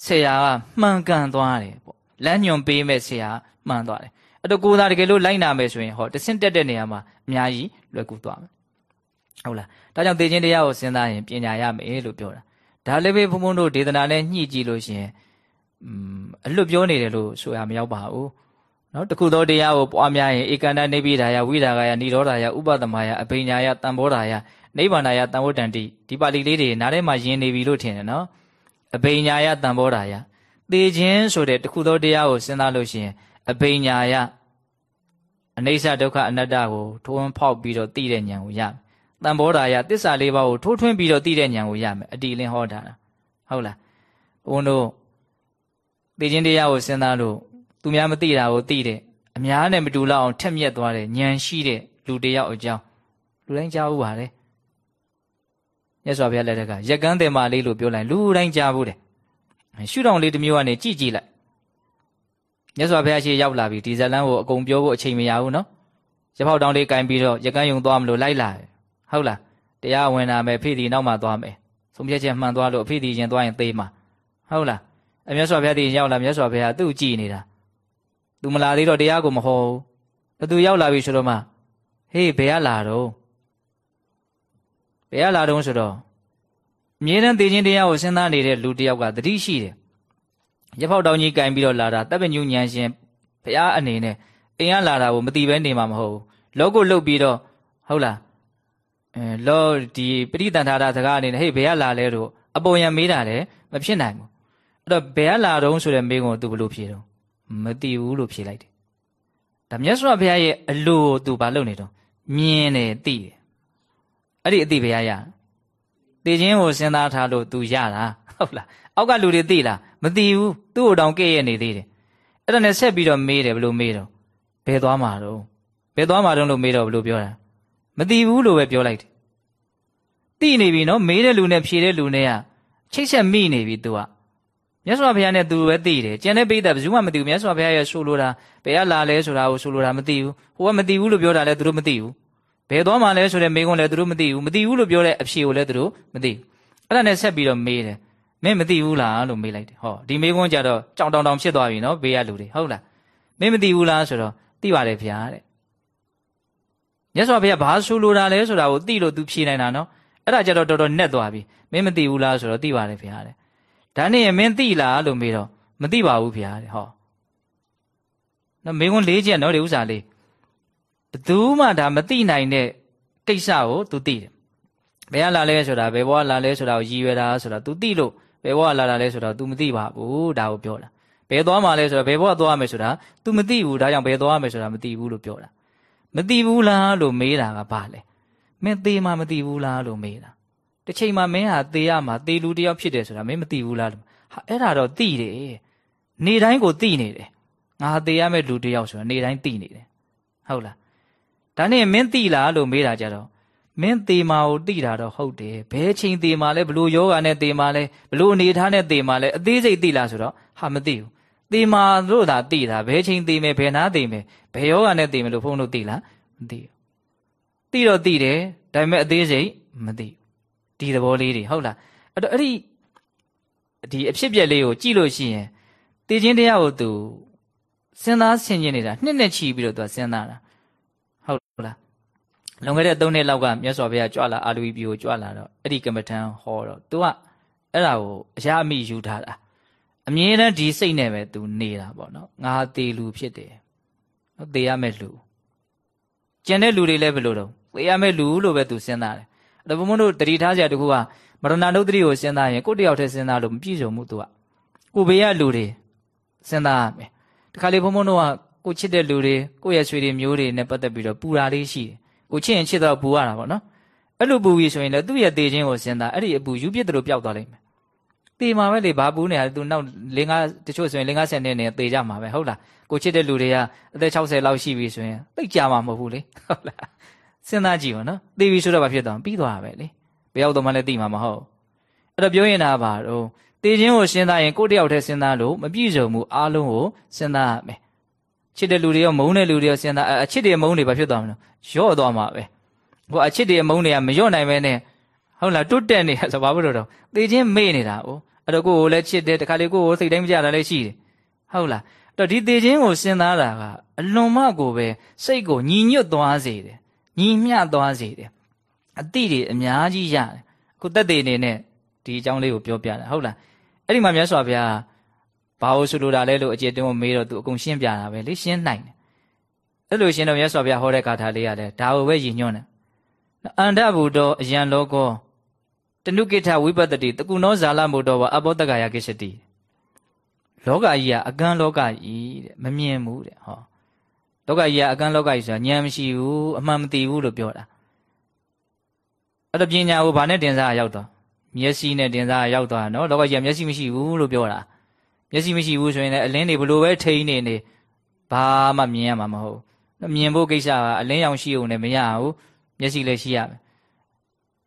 ဆရာကမှန်ကန်သွားတယ်ပေါ့လမ်းညွန်ပေးမဲ့ဆရာမှန်သွားတယ်အဲ့တော့ကိုယ်သာတကယ်လို့လိုက်နာမယ်ဆိုရင်ဟောတဆင့်တက်တဲ့နေရာမှာအများကြီးလွယ်ကူသွားမယ် ဟုတ်လားဒါကြောင့်တေခြင်းတရားကိုစဉ်းစားရင်ပညာရမယ်လို့ပြောတာဒါလည်းပဲဘုံဘုံတို့ဒေသနာနဲ့ညှိကြည့်လို့ရှိရင်อืมအလွတ်ပြောနေတယ်လို့ဆိုရမရောက်ပါဘူးနော်တခုသောတရားကိုပွားများရင်ဧကန္တနေပိဒါယဝိဒါကယဏိရောဓာယဥပဒမယအပိညာယတံဘောဓာယနိဗ္ဗာန်ယတံဝတ္တန္တိဒီပါဠိလေးတွေနားထဲမှာယင်နေပြီလို့ထင်တယ်နော်အပိညာယတံဘောဓာယသေခြင်းဆိုတဲ့တခုသောတရားကိုစဉ်းစားလို့ရှိရင်အပိညာယအနိစ္စဒုက္ခအနတ္တကိုထိုးဝန်းဖောက်ပြီးတော့သိတဲ့ဉာဏ်ကိုရမယ် တံဘောဓာယတစ္ဆာလေးပါးကိုထိုးထွင်းပြီးတော့သိတဲ့ဉာဏ်ကိုရမယ်အတီလင်းဟောတာဟုတ်လားဘုန်းတို့သိခြင်းတရားကိုစဉ်းစားလို့သူများမသိတာကိုသိတယ်အများနဲ့မတူလောက်အောင်ထက်မြက်သွားတဲ့ဉာဏ်ရှိတဲ့လူတယောက်အကြောင်းလူတိုင်းကြားဘူးပါလေမြတ်စွာဘုရားလက်ထက်ကရက်ကန်းတယ်မာလေးလို့ပြောလိုက်လူတိုင်းကြားဘူးတယ်ရှုထောင့်လေးတစ်မျိုးကနေကြည့်ကြည့်လိုက်မြတ်စွာဘုရားရှိရောက်လာပြီဒီဇလန်းကိုအကုန်ပြောဖို့အချိန်မရဘူးနော်ရဖောက်တောင်းလေးကင်ပြီးတော့ရက်ကန်းယုံသွားမလို့လိုက်လာ ဟုတ်လားတရားဝင်လာမယ်ဖိဒီနောက်မှသွားမယ်ဆုံးဖြတ်ချက်မှန်သွားလို့အဖိဒီရင်သွားရင်သေမှာဟုတ်လားအမြတ်စွာဘုရားဒီရောက်လာမြတ်စွာဘုရားသူ့ကြည်နေတာသူမလာသေးတော့တရားကိုမဟောဘူးသူရောက်လာပြီဆိုတော့မှဟေးဘယ်ကလာတော့ဘယ်ကလာတော့ဆိုတော့အမြဲတမ်းသိချင်းတရားကိုစဉ်းစားနေတဲ့လူတယောက်ကတတိရှိတယ်ရဖောက်တောင်ကြီးကင်ပြီးတော့လာတာတပ်ပညုညံရှင်ဘုရားအနေနဲ့အိမ်ကလာတာကိုမသိဘဲနေမှာမဟုတ်ဘူးလောကိုလှုပ်ပြီးတော့ဟုတ်လားအဲ လောဒီပရိသန္တာရစကားအနေနဲ့ဟေးဘယ်ကလာလဲတော့အပေါ်ယံမေးတာလည်းမဖြစ်နိုင်ဘူးအဲ့တော့ဘယ်ကလာတော့ဆိုတဲ့မေးခွန်းကိုသူဘယ်လိုဖြေတော့မသိဘူးလို့ဖြေလိုက်တယ်ဒါမြတ်စွာဘုရားရဲ့အလိုကိုသူဘာလုပ်နေတော့မြင်တယ်သိတယ်အဲ့ဒီအသိဘုရားရသိခြင်းကိုစဉ်းစားထားလို့သူရတာဟုတ်လားအောက်ကလူတွေသိလားမသိဘူးသူ့ကိုတောင်ကဲ့ရဲ့နေသေးတယ်အဲ့ဒါနဲ့ဆက်ပြီးတော့မေးတယ်ဘယ်လိုမေးတော့ဘယ်သွားမှာတော့ဘယ်သွားမှာတော့လို့မေးတော့ဘယ်လိုပြောတာ မသိဘူးလို့ပဲပြောလိုက်တယ်သိနေပြီနော်မေးတဲ့လူနဲ့ဖြေတဲ့လူနဲ့ကချိတ်ဆက်မိနေပြီ तू ကမြတ်စွာဘုရားနဲ့ तू ပဲသိတယ်ကျန်တဲ့ပိဋကဘယ်သူမှမသိဘူးမြတ်စွာဘုရားရဲ့ဆိုလိုတာဘယ်ကလာလဲဆိုတာကိုဆိုလိုတာမသိဘူးဟိုကမသိဘူးလို့ပြောတာလည်းသူတို့မသိဘူးဘယ်သွားမှလဲဆိုတဲ့မေးခွန်းလည်းသူတို့မသိဘူးမသိဘူးလို့ပြောတဲ့အဖြေကိုလည်းသူတို့မသိဘူးအဲ့ဒါနဲ့ဆက်ပြီးတော့မေးတယ်မင်းမသိဘူးလားလို့မေးလိုက်တယ်ဟောဒီမေးခွန်းကြတော့ကြောင်တောင်တောင်ဖြစ်သွားပြီနော်ဘေးကလူတွေဟုတ်လားမင်းမသိဘူးလားဆိုတော့သိပါတယ်ဗျာတဲ့ မြတ်စွာဘုရားဘာဆိုလိုတာလဲဆိုတာကိုသိလို့ तू ဖြေနိုင်တာနော်အဲ့ဒါကြတော့တော်တော်နက်သွားပြီမင်းမသိဘူးလားဆိုတော့သိပါတယ်ဗျာတဲ့ဒါနဲ့မင်းသိလားလို့မေးတော့မသိပါဘူးဗျာတဲ့ဟောနော်မေးခွန်း၄ချက်နော်ဒီဥစ္စာလေးဘသူမှဒါမသိနိုင်တဲ့ကိစ္စကို तू သိတယ်ဘယ်ကလာလဲဆိုတာဘယ်ဘဝလာလဲဆိုတာကိုရည်ရွယ်တာဆိုတာ तू သိလို့ဘယ်ဘဝလာတာလဲဆိုတာ तू မသိပါဘူးဒါကိုပြောတာဘယ်သွားမှာလဲဆိုတာဘယ်ဘဝသွားမယ်ဆိုတာ तू မသိဘူးဒါကြောင့်ဘယ်သွားမယ်ဆိုတာမသိဘူးလို့ပြောတာ မသိဘူးလားလို့မေးတာကဘာလဲမင်းသေးမှမသိဘူးလားလို့မေးတာတစ်ချိန်မှမင်းဟာသေရမှာသေလူတယောက်ဖြစ်တယ်ဆိုတာမင်းမသိဘူးလားလို့ဟာအဲ့ဒါတော့သိတယ်နေတိုင်းကိုသိနေတယ်ငါသေရမယ့်လူတယောက်ဆိုတာနေတိုင်းသိနေတယ်ဟုတ်လားဒါနဲ့မင်းသိလားလို့မေးတာကြတော့မင်းသေမာကိုသိတာတော့ဟုတ်တယ်ဘယ်ချိန်သေမာလဲဘလို့ယောဂာနဲ့သေမာလဲဘလို့အနေထားနဲ့သေမာလဲအသေးစိတ်သိလားဆိုတော့ဟာမသိဘူး သေမာတို့သာသိတာဘယ်ချိန်သေမယ်ဘယ်နာသေမယ်ဘယ်ယောဂာနဲ့သေမယ်လို့ဘုန်းတို့သိလားမသိဘူးသိတော့သိတယ်ဒါပေမဲ့အသေးစိတ်မသိဒီသဘောလေးတွေဟုတ်လားအဲ့တော့အဲ့ဒီဒီအဖြစ်ပြက်လေးကိုကြည့်လို့ရှိရင်သိချင်းတရားကိုသူစဉ်းစားဆင်ခြင်နေတာနှစ်နဲ့ချီပြီးတော့သူစဉ်းစားတာဟုတ်လားလွန်ခဲ့တဲ့၃နှစ်လောက်ကမြတ်စွာဘုရားကြွလာအာလူပြည်ကိုကြွလာတော့အဲ့ဒီကမ္မထံဟောတော့ तू ကအဲ့ဒါကိုအရာအမိယူထားတာ အမြဲတမ်းဒီစိတ်နဲ့ပဲ तू နေတာပေါ့နော်ငါသေလူဖြစ်တယ်နော်သေရမယ့်လူကျန်တဲ့လူတွေလည်းဘယ်လိုတော့သေရမယ့်လူလို့ပဲ तू စဉ်းစားတယ်အဲ့တော့ဘုံဘုံတို့တတိထားကြတခုကမရဏနုဒ္ဒတိကိုစဉ်းစားရင်ကိုယ့်တယောက်တည်းစဉ်းစားလို့မပြည့်စုံဘူး तू က ကိုဘေးကလူတွေစဉ်းစားရမယ်တခါလေဘုံဘုံတို့ကကိုချစ်တဲ့လူတွေကိုယ့်ရဲ့ဆွေတွေမျိုးတွေနဲ့ပတ်သက်ပြီးတော့ပူတာလေးရှိတယ်ကိုချစ်ရင်ချစ်တော့ပူရတာပေါ့နော်အဲ့လိုပူပြီးဆိုရင်လည်းသူ့ရဲ့တေခြင်းကိုစဉ်းစားအဲ့ဒီအပူယူပြစ်တယ်လို့ပျောက်သွားလိမ့်မယ် တေမှာပဲလေဘာပူနေရလဲသူနောက်၄၅တချို့ဆိုရင်၄50နှစ်နဲ့တေကြမှာပဲဟုတ်လားကိုချစ်တဲ့လူတွေကအသက်60လောက်ရှိပြီဆိုရင်သိကြမှာမဟုတ်ဘူးလေဟုတ်လားစဉ်းစားကြည့်ပါနော်တေပြီဆိုတော့ဘာဖြစ်သွားပြီးသွားတာပဲလေဘယ်ရောက်တော့မှလည်းသိမှာမဟုတ်အဲ့တော့ပြောရင်တာပါတော့တေခြင်းကိုစဉ်းစားရင်ကိုယ့်တယောက်တည်းစဉ်းစားလို့မပြည့်စုံဘူးအားလုံးကိုစဉ်းစားရမယ်ချစ်တဲ့လူတွေရောမုန်းတဲ့လူတွေရောစဉ်းစားအချစ်တွေမုန်းတွေဘာဖြစ်သွားမလဲရော့သွားမှာပဲဟိုအချစ်တွေအမုန်းတွေကမရော့နိုင်ပဲနဲ့ဟုတ်လားတွတ်တက်နေဆိုဘာလို့တော့တေခြင်းမေ့နေတာ哦 အဲ့တော့ကိုယ်ကိုလည်းချစ်တယ်တခါလေကိုယ်ကိုစိတ်တိုင်းမကြတာလည်းရှိတယ်ဟုတ်လားအဲ့တော့ဒီတေခြင်းကိုစဉ်းစားတာကအလွန်မှကိုပဲစိတ်ကိုညီညွတ်သွားစေတယ်ညီမျှသွားစေတယ်အတိတွေအများကြီးရတယ်အခုတက်တေနေနဲ့ဒီအကြောင်းလေးကိုပြောပြတာဟုတ်လားအဲ့ဒီမှာမြတ်စွာဘုရားဘာလို့ဆိုလိုတာလဲလို့အကျေတုံးမေးတော့သူအကုန်ရှင်းပြတာပဲလေရှင်းနိုင်တယ်အဲ့လိုရှင်းတော့မြတ်စွာဘုရားဟောတဲ့ကာထာလေးရတယ်ဒါကိုပဲရည်ညွှန်းတယ်အန္တဘုဒ္ဓအယံလောကော တနုကိထဝိပတ္တိတကုနောဇာလမုဒ္ဓဝအဘောတကယကိစ္စတိလောကကြီးကအကန်းလောကကြီးတဲ့မမြင်ဘူးတဲ့ဟောလောကကြီးကအကန်းလောကကြီးဆိုတာဉာဏ်မရှိဘူးအမှန်မသိဘူးလို့ပြောတာအဲ့တော့ပညာကိုဘာနဲ့တင်စားရောက်တော့မျက်စိနဲ့တင်စားရောက်သွားနော်လောကကြီးကမျက်စိမရှိဘူးလို့ပြောတာမျက်စိမရှိဘူးဆိုရင်လည်းအလင်းတွေဘလို့ပဲထိန်းနေနေဘာမှမြင်ရမှာမဟုတ်မြင်ဖို့ကိစ္စကအလင်းရောင်ရှိုံနဲ့မရဘူးမျက်စိလည်းရှိရမယ်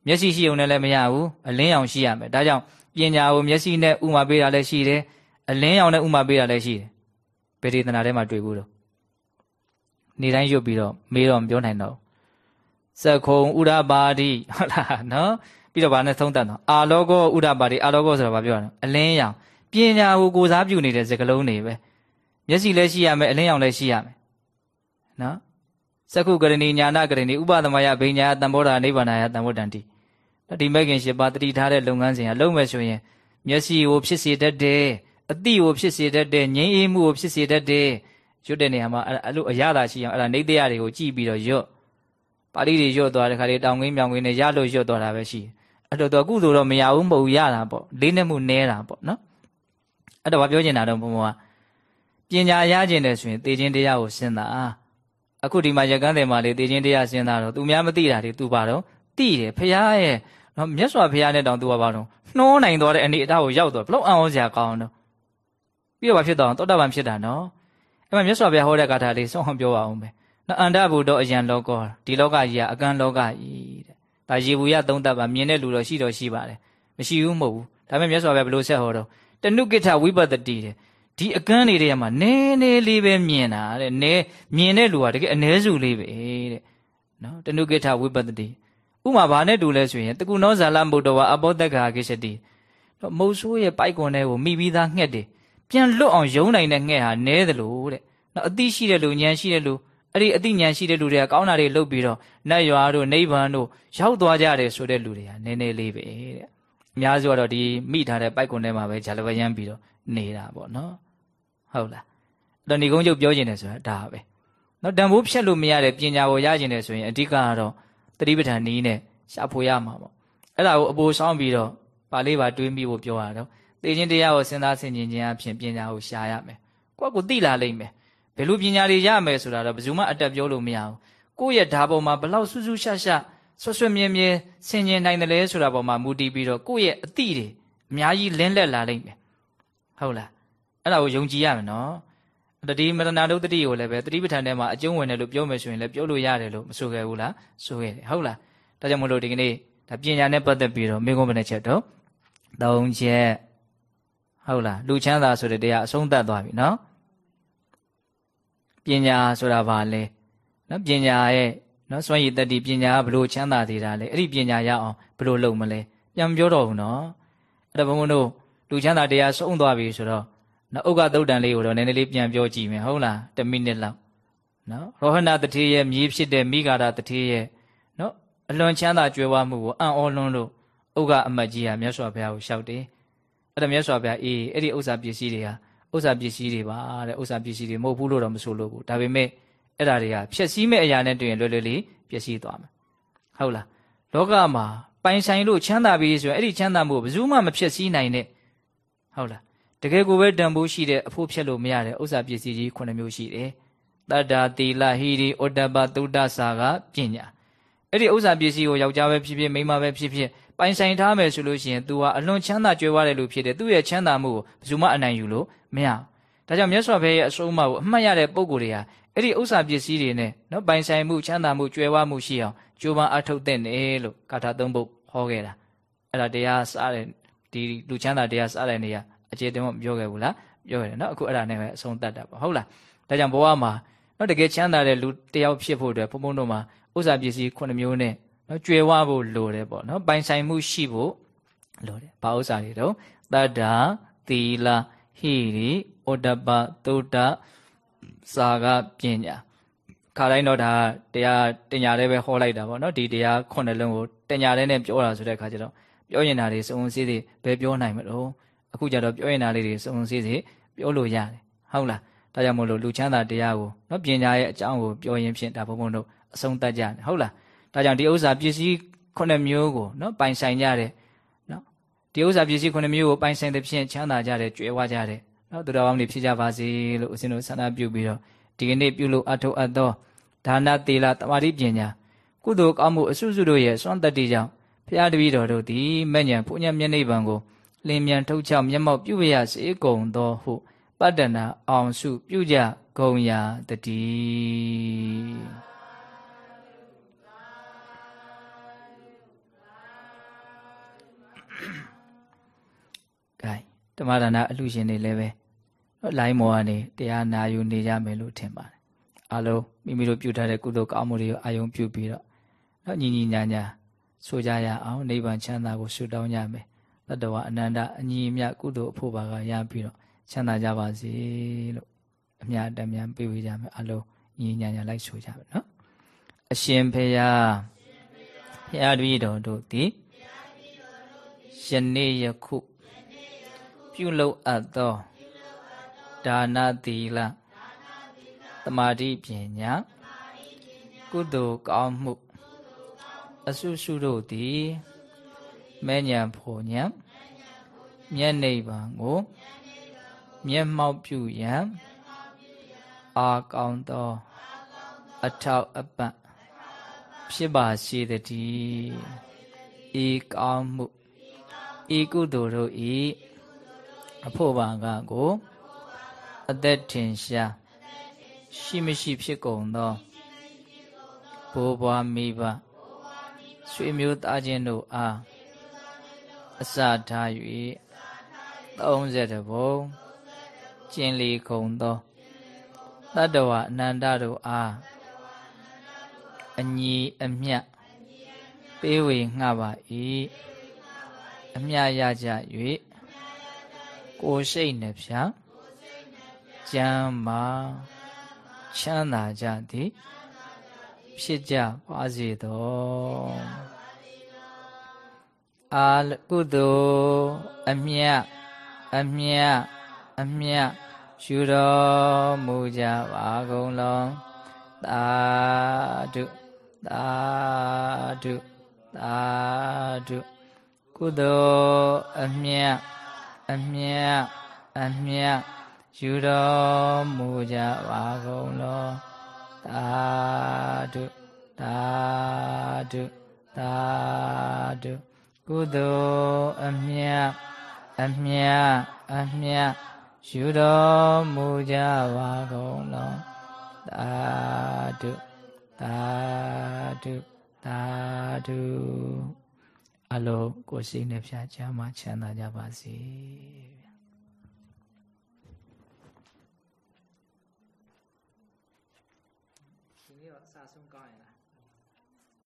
မျက်စိရှိုံနဲ့လည်းမရဘူးအလင်းရောင်ရှိရမယ်ဒါကြောင့်ပညာကိုမျက်စိနဲ့ဥမာပေးတာလည်းရှိတယ်အလင်းရောင်နဲ့ဥမာပေးတာလည်းရှိတယ်ဗေဒေသနာထဲမှာတွေ့ဘူးတော့နေတိုင်းရွတ်ပြီးတော့မေးတော့မပြောနိုင်တော့စက်ခုံဥဒပါတိဟုတ်လားနော်ပြီးတော့ဗာနဲ့သုံးတတ်တော့အာလောကောဥဒပါတိအာလောကောဆိုတာဗာပြောတာအလင်းရောင်ပညာကိုကိုစားပြုနေတဲ့စကလုံးတွေပဲမျက်စိလည်းရှိရမယ်အလင်းရောင်လည်းရှိရမယ်နော်စက္ခုကရဏီညာနာကရဏီဥပသမယဘိညာတံဘောဓာနိဗ္ဗာန်ယတံဘောဓန္တိ ဒီမဲ့ခင်ရှင်ပါတတိထားတဲ့လုပ်ငန်းစဉ်ကလုံးမဲ့ဆိုရင်မျက်စိကိုဖြစ်စေတတ်တယ်အတိကိုဖြစ်စေတတ်တယ်ငြိမ်းအေးမှုကိုဖြစ်စေတတ်တယ်ရွတ်တဲ့နေရာမှာအဲ့လိုအရသာရှိအောင်အဲ့ဒါနေတရားတွေကိုကြည့်ပြီးတော့ရွတ်ပါဠိတွေရွတ်သွားတဲ့ခါလေးတောင်ငင်းမြောင်ငင်းနဲ့ရလို့ရွတ်သွားတာပဲရှိအဲ့တော့ကုသိုလ်တော့မရဘူးမဟုတ်ရတာပေါ့လေးနဲ့မှုနဲတာပေါ့နော်အဲ့တော့ဘာပြောချင်တာတော့ဘုံဘုံကပညာရခြင်းတယ်ဆိုရင်သေခြင်းတရားကိုစဉ်းစားအခုဒီမှာရကန်းတယ်မှာလေသေခြင်းတရားစဉ်းစားတော့သူများမသိတာတွေသူပါတော့သိတယ်ဖရာရဲ့ နော်မြတ်စွာဘုရားနဲ့တောင်သူကပါတော့နှိုးနိုင်သွားတဲ့အနေအထားကိုရောက်တော့ဘလို့အံ့ဩစရာကောင်းတော့ပြီးတော့ဘာဖြစ်တော့သောတာပန်ဖြစ်တာနော်အဲ့မှာမြတ်စွာဘုရားဟောတဲ့ဂါထာလေးဆုံးအောင်ပြောပါအောင်ပဲနော်အန္တဘုဒ္ဓအယံလောကောဒီလောကကြီးကအကန့်လောကကြီးတဲ့ဒါရေဘူးရသုံးတတ်ပါမြင်တဲ့လူတော့ရှိတော့ရှိပါတယ်မရှိဘူးမဟုတ်ဘူးဒါပေမဲ့မြတ်စွာဘုရားဘယ်လိုဆက်ဟောတော့တဏုကိဋ္ဌဝိပတ္တိတဲ့ဒီအကန်းတွေထဲမှာနည်းနည်းလေးပဲမြင်တာတဲ့နည်းမြင်တဲ့လူကတကယ်အ ਨੇ စုလေးပဲတဲ့နော်တနုကိဋ္ဌဝိပတ္တိ ဥမာဘာနဲ့တူလဲဆိုရင်တကုနောဇာလမုဒ္ဒဝအဘောတက္ခာကိစ္စတိတော့မုတ်ဆိုးရဲ့ပိုက်ကွန်ထဲကိုမိပြီးသားငှက်တယ်ပြန်လွတ်အောင်ယုံနိုင်တဲ့ငှက်ဟာနည်းတယ်လို့တဲ့နော်အသိရှိတဲ့လူဉာဏ်ရှိတဲ့လူအဲ့ဒီအသိဉာဏ်ရှိတဲ့လူတွေကကောင်းတာတွေလုပ်ပြီးတော့နတ်ရွာတို့နိဗ္ဗာန်တို့ရောက်သွားကြတယ်ဆိုတဲ့လူတွေကနည်းနည်းလေးပဲတဲ့အများစုကတော့ဒီမိထားတဲ့ပိုက်ကွန်ထဲမှာပဲဂျာလဝရမ်းပြီးတော့နေတာပေါ့နော်ဟုတ်လားအဲ့တော့ဏီကုန်းချုပ်ပြောကျင်တယ်ဆိုတာဒါပဲနော်တန်ဖိုးဖြတ်လို့မရတဲ့ပညာကိုရကျင်တယ်ဆိုရင်အဓိကကတော့ တတိပဋ္ဌာန်နီးနဲ့ရှာဖွေရမှာပေါ့အဲ့ဒါကိုအပိုဆောင်းပြီးတော့ပါလေးပါတွေးမိဖို့ပြောရတော့သိချင်းတရားကိုစဉ်းစားဆင်ခြင်ခြင်းအဖြစ်ပညာကိုရှာရမယ်ကိုယ့်ကိုသိလာလိမ့်မယ်ဘယ်လိုပညာတွေရမယ်ဆိုတာတော့ဘယ်သူမှအတက်ပြောလို့မရဘူးကိုယ့်ရဲ့ဓာပေါ်မှာဘလောက်စွစွရှရှဆွဆွမြဲမြဲဆင်ခြင်နိုင်တယ်လဲဆိုတာပေါ်မှာမူတည်ပြီးတော့ကိုယ့်ရဲ့အတိတွေအများကြီးလင်းလက်လာလိမ့်မယ်ဟုတ်လားအဲ့ဒါကိုယုံကြည်ရမယ်နော် တတိမရဏဒုတတိကိုလည်းပဲတတိပဋ္ဌာန်ထဲမှာအကျုံးဝင်တယ်လို့ပြောမယ်ဆိုရင်လည်းပြောလို့ရတယ်လို့မဆိုခဲ့ဘူးလားဆိုခဲ့တယ်ဟုတ်လားဒါကြောင့်မလို့ဒီကနေ့ဒါပညာနဲ့ပတ်သက်ပြီးတော့မိကုံးမနဲ့ချက်တော့သုံးချက်ဟုတ်လားလူချမ်းသာဆိုတဲ့တရားအဆုံးသတ်သွားပြီနော်ပညာဆိုတာဘာလဲနော်ပညာရဲ့နော်စွမ်းရည်တတ္တိပညာကဘလို့ချမ်းသာသေးတာလဲအဲ့ဒီပညာရအောင်ဘလို့လုပ်မလဲပြန်ပြောတော့ဘူးနော်အဲ့ဒါဘုံဘုံတို့လူချမ်းသာတရားဆုံးသွားပြီဆိုတော့ နော်ဥက္ကသုတ်တန်လေးကိုတော့နည်းနည်းလေးပြန်ပြောကြည့်မယ်ဟုတ်လား1မိနစ်လောက်နော်ရောဟဏတတိရဲ့မြေးဖြစ်တဲ့မိဂါရတတိရဲ့နော်အလွန်ချမ်းသာကြွယ်ဝမှုကိုအံ့ဩလွန်းလို့ဥက္ကအမတ်ကြီးဟာမြတ်စွာဘုရားကိုလျှောက်တယ်အဲ့ဒါမြတ်စွာဘုရားအေးအဲ့ဒီဥစ္စာပစ္စည်းတွေဟာဥစ္စာပစ္စည်းတွေပါတဲ့ဥစ္စာပစ္စည်းတွေမဟုတ်ဘူးလို့တော့မဆိုလို့ဘူးဒါပေမဲ့အဲ့ဒါတွေကဖြည့်ဆည်းမဲ့အရာနဲ့တွေ့ရင်လွယ်လွယ်လေးပျက်စီးသွားမယ်ဟုတ်လားလောကမှာပိုင်ဆိုင်လို့ချမ်းသာပြီဆိုရင်အဲ့ဒီချမ်းသာမှုဘယ်သူမှမဖြည့်ဆည်းနိုင်နဲ့ဟုတ်လား တကယ်ကိုပဲတန်ဖိုးရှိတဲ့အဖို့ဖြတ်လို့မရတဲ့ဥစ္စာပစ္စည်းကြီးခုနှစ်မျိုးရှိတယ်တတ္တာတီလဟိရိဩတ္တပသုဒ္ဒစာကပညာအဲ့ဒီဥစ္စာပစ္စည်းကိုယောက်ျားပဲဖြစ်ဖြစ်မိန်းမပဲဖြစ်ဖြစ်ပိုင်ဆိုင်ထားမယ်ဆိုလို့ရှိရင် तू ဟာအလွန်ချမ်းသာကြွယ်ဝတဲ့လူဖြစ်တယ်သူ့ရဲ့ချမ်းသာမှုကိုဘယ်သူမှအနိုင်ယူလို့မရဒါကြောင့်မြတ်စွာဘုရားရဲ့အဆုံးအမကိုအမှတ်ရတဲ့ပုံကိုယ်တွေဟာအဲ့ဒီဥစ္စာပစ္စည်းတွေနဲ့နော်ပိုင်ဆိုင်မှုချမ်းသာမှုကြွယ်ဝမှုရှိအောင်ကြိုးပမ်းအထောက်တဲ့နေလို့ကာထာသုံးပုဒ်ဟောခဲ့တာအဲ့ဒါတရားစားတဲ့ဒီလူချမ်းသာတရားစားတဲ့နေရာ အခြေတင်မပြောခဲ့ဘူးလားပြောခဲ့တယ်နော်အခုအဲ့ဒါနဲ့ပဲအဆုံးသတ်တာပေါ့ဟုတ်လားဒါကြောင့်ဘဝမှာနော်တကယ်ချမ်းသာတဲ့လူတယောက်ဖြစ်ဖို့အတွက်ဘုံဘုံတို့မှာဥစ္စာပစ္စည်းခုနှစ်မျိုးနဲ့နော်ကြွယ်ဝဖို့လိုတယ်ပေါ့နော်ပိုင်ဆိုင်မှုရှိဖို့လိုတယ်ဘာဥစ္စာတွေတော့တတ္တာသီလဟိရိဩတ္တပသုဒ္ဓစာကပညာခါတိုင်းတော့ဒါတရားတင်ညာလေးပဲဟောလိုက်တာပေါ့နော်ဒီတရားခုနှစ်လုံးကိုတင်ညာလေးနဲ့ပြောတာဆိုတဲ့အခါကျတော့ပြောရင်တာတွေစုံစည်းစီဘယ်ပြောနိုင်မလို့ အခုကြတော့ပြောရင်တာလေးတွေစုံစည်းစီပြောလို့ရတယ်ဟုတ်လားဒါကြောင့်မို့လို့လူချမ်းသာတရားကိုနော်ပညာရဲ့အကြောင်းကိုပြောရင်းဖြင့်ဒါဘုံဘုံတို့အဆုံးသတ်ကြတယ်ဟုတ်လားဒါကြောင့်ဒီဥစ္စာပစ္စည်းခုနှစ်မျိုးကိုနော်ပိုင်ဆိုင်ကြတယ်နော်ဒီဥစ္စာပစ္စည်းခုနှစ်မျိုးကိုပိုင်ဆိုင်တဲ့ဖြင့်ချမ်းသာကြတယ်ကြွယ်ဝကြတယ်နော်သူတော်ကောင်းတွေဖြစ်ကြပါစေလို့ဦးဇင်းတို့ဆန္ဒပြုပြီးတော့ဒီကနေ့ပြုလို့အထောက်အပ်သောဒါနသီလတမာတိပညာကုသိုလ်ကောင်းမှုအစွစုတို့ရဲ့စွမ်းတတ္တိကြောင့်ဖရာတပည့်တော်တို့သည်မဲ့ညာဘုညာမျက်နှိပ်ပံကို လင်းမြန်ထုတ်ချောက်မျက်မှောက်ပြုရစေကုန်သောဟုပတ္တနာအောင်စုပြုကြကုန်ရာတည်းဓမ္မဒါနအလှရှင်တွေလည်းပဲလိုင်းမော်ကနေတရားနာယူနေကြမယ်လို့ထင်ပါတယ်အလုံးမိမိတို့ပြုထားတဲ့ကုသိုလ်ကောင်းမှုတွေကိုအာယုံပြုပြီးတော့နော်ညီညီညာညာဆိုကြရအောင်နိဗ္ဗာန်ချမ်းသာကိုဆုတောင်းကြမယ် တတဝအနန္တအညီအမျှကုသိုလ်အဖို့ပါကရပြီးတော့ချမ်းသာကြပါစေလို့အမြတ်တမ်းမြန်ပြေးဝေးကြမယ်အလုံးညီညာညာလိုက်ဆိုကြမယ်နော်အရှင်ဖေယဖရာတပည့်တော်တို့သည်ယနေ့ယခုပြုလုပ်အပ်သောဒါနသီလသမာဓိပညာကုသိုလ်ကောင်းမှု အဆုစုတို့သည် မဲ့ညာဖို့ညာမျက်နှိပ်ပံကိုမျက်မှောက်ပြုရန်အာကောင်းသောအထောက်အပံ့ဖြစ်ပါစေတည်းဤကောင်းမှုဤကုသိုလ်တို့ဤအဖို့ပါကကိုအသက်ထင်ရှားရှိမရှိဖြစ်ကုန်သောဘိုးဘွားမိဘဆွေမျိုးသားချင်းတို့အား အစထား၍30ဘုံကျင်လီခုံသောတတ္တဝအနန္တတို့အားအညီအမျှပေးဝေငှပါ၏အမျှရကြ၍ကိုယ်စိတ်နှဖြာကျမ်းမာချမ်းသာကြသည် ဖြစ်ကြပါစေသော အာကုသိုလ်အမြတ်အမြတ်အမြတ်ယူတော်မူကြပါကုန်လောသာဓုသာဓုသာဓုကုသိုလ်အမြတ်အမြတ်အမြတ်ယူတော်မူကြပါကုန်လောသာဓုသာဓုသာဓု ကုသိုလ်အမြတ်အမြတ်အမြတ်ယူတော်မူကြပါကုန်လောသာဓုသာဓုသာဓုအလုံးကိုယ်စိတ်နဲ့ဖြာချမ်းမှချမ်းသာကြပါစေ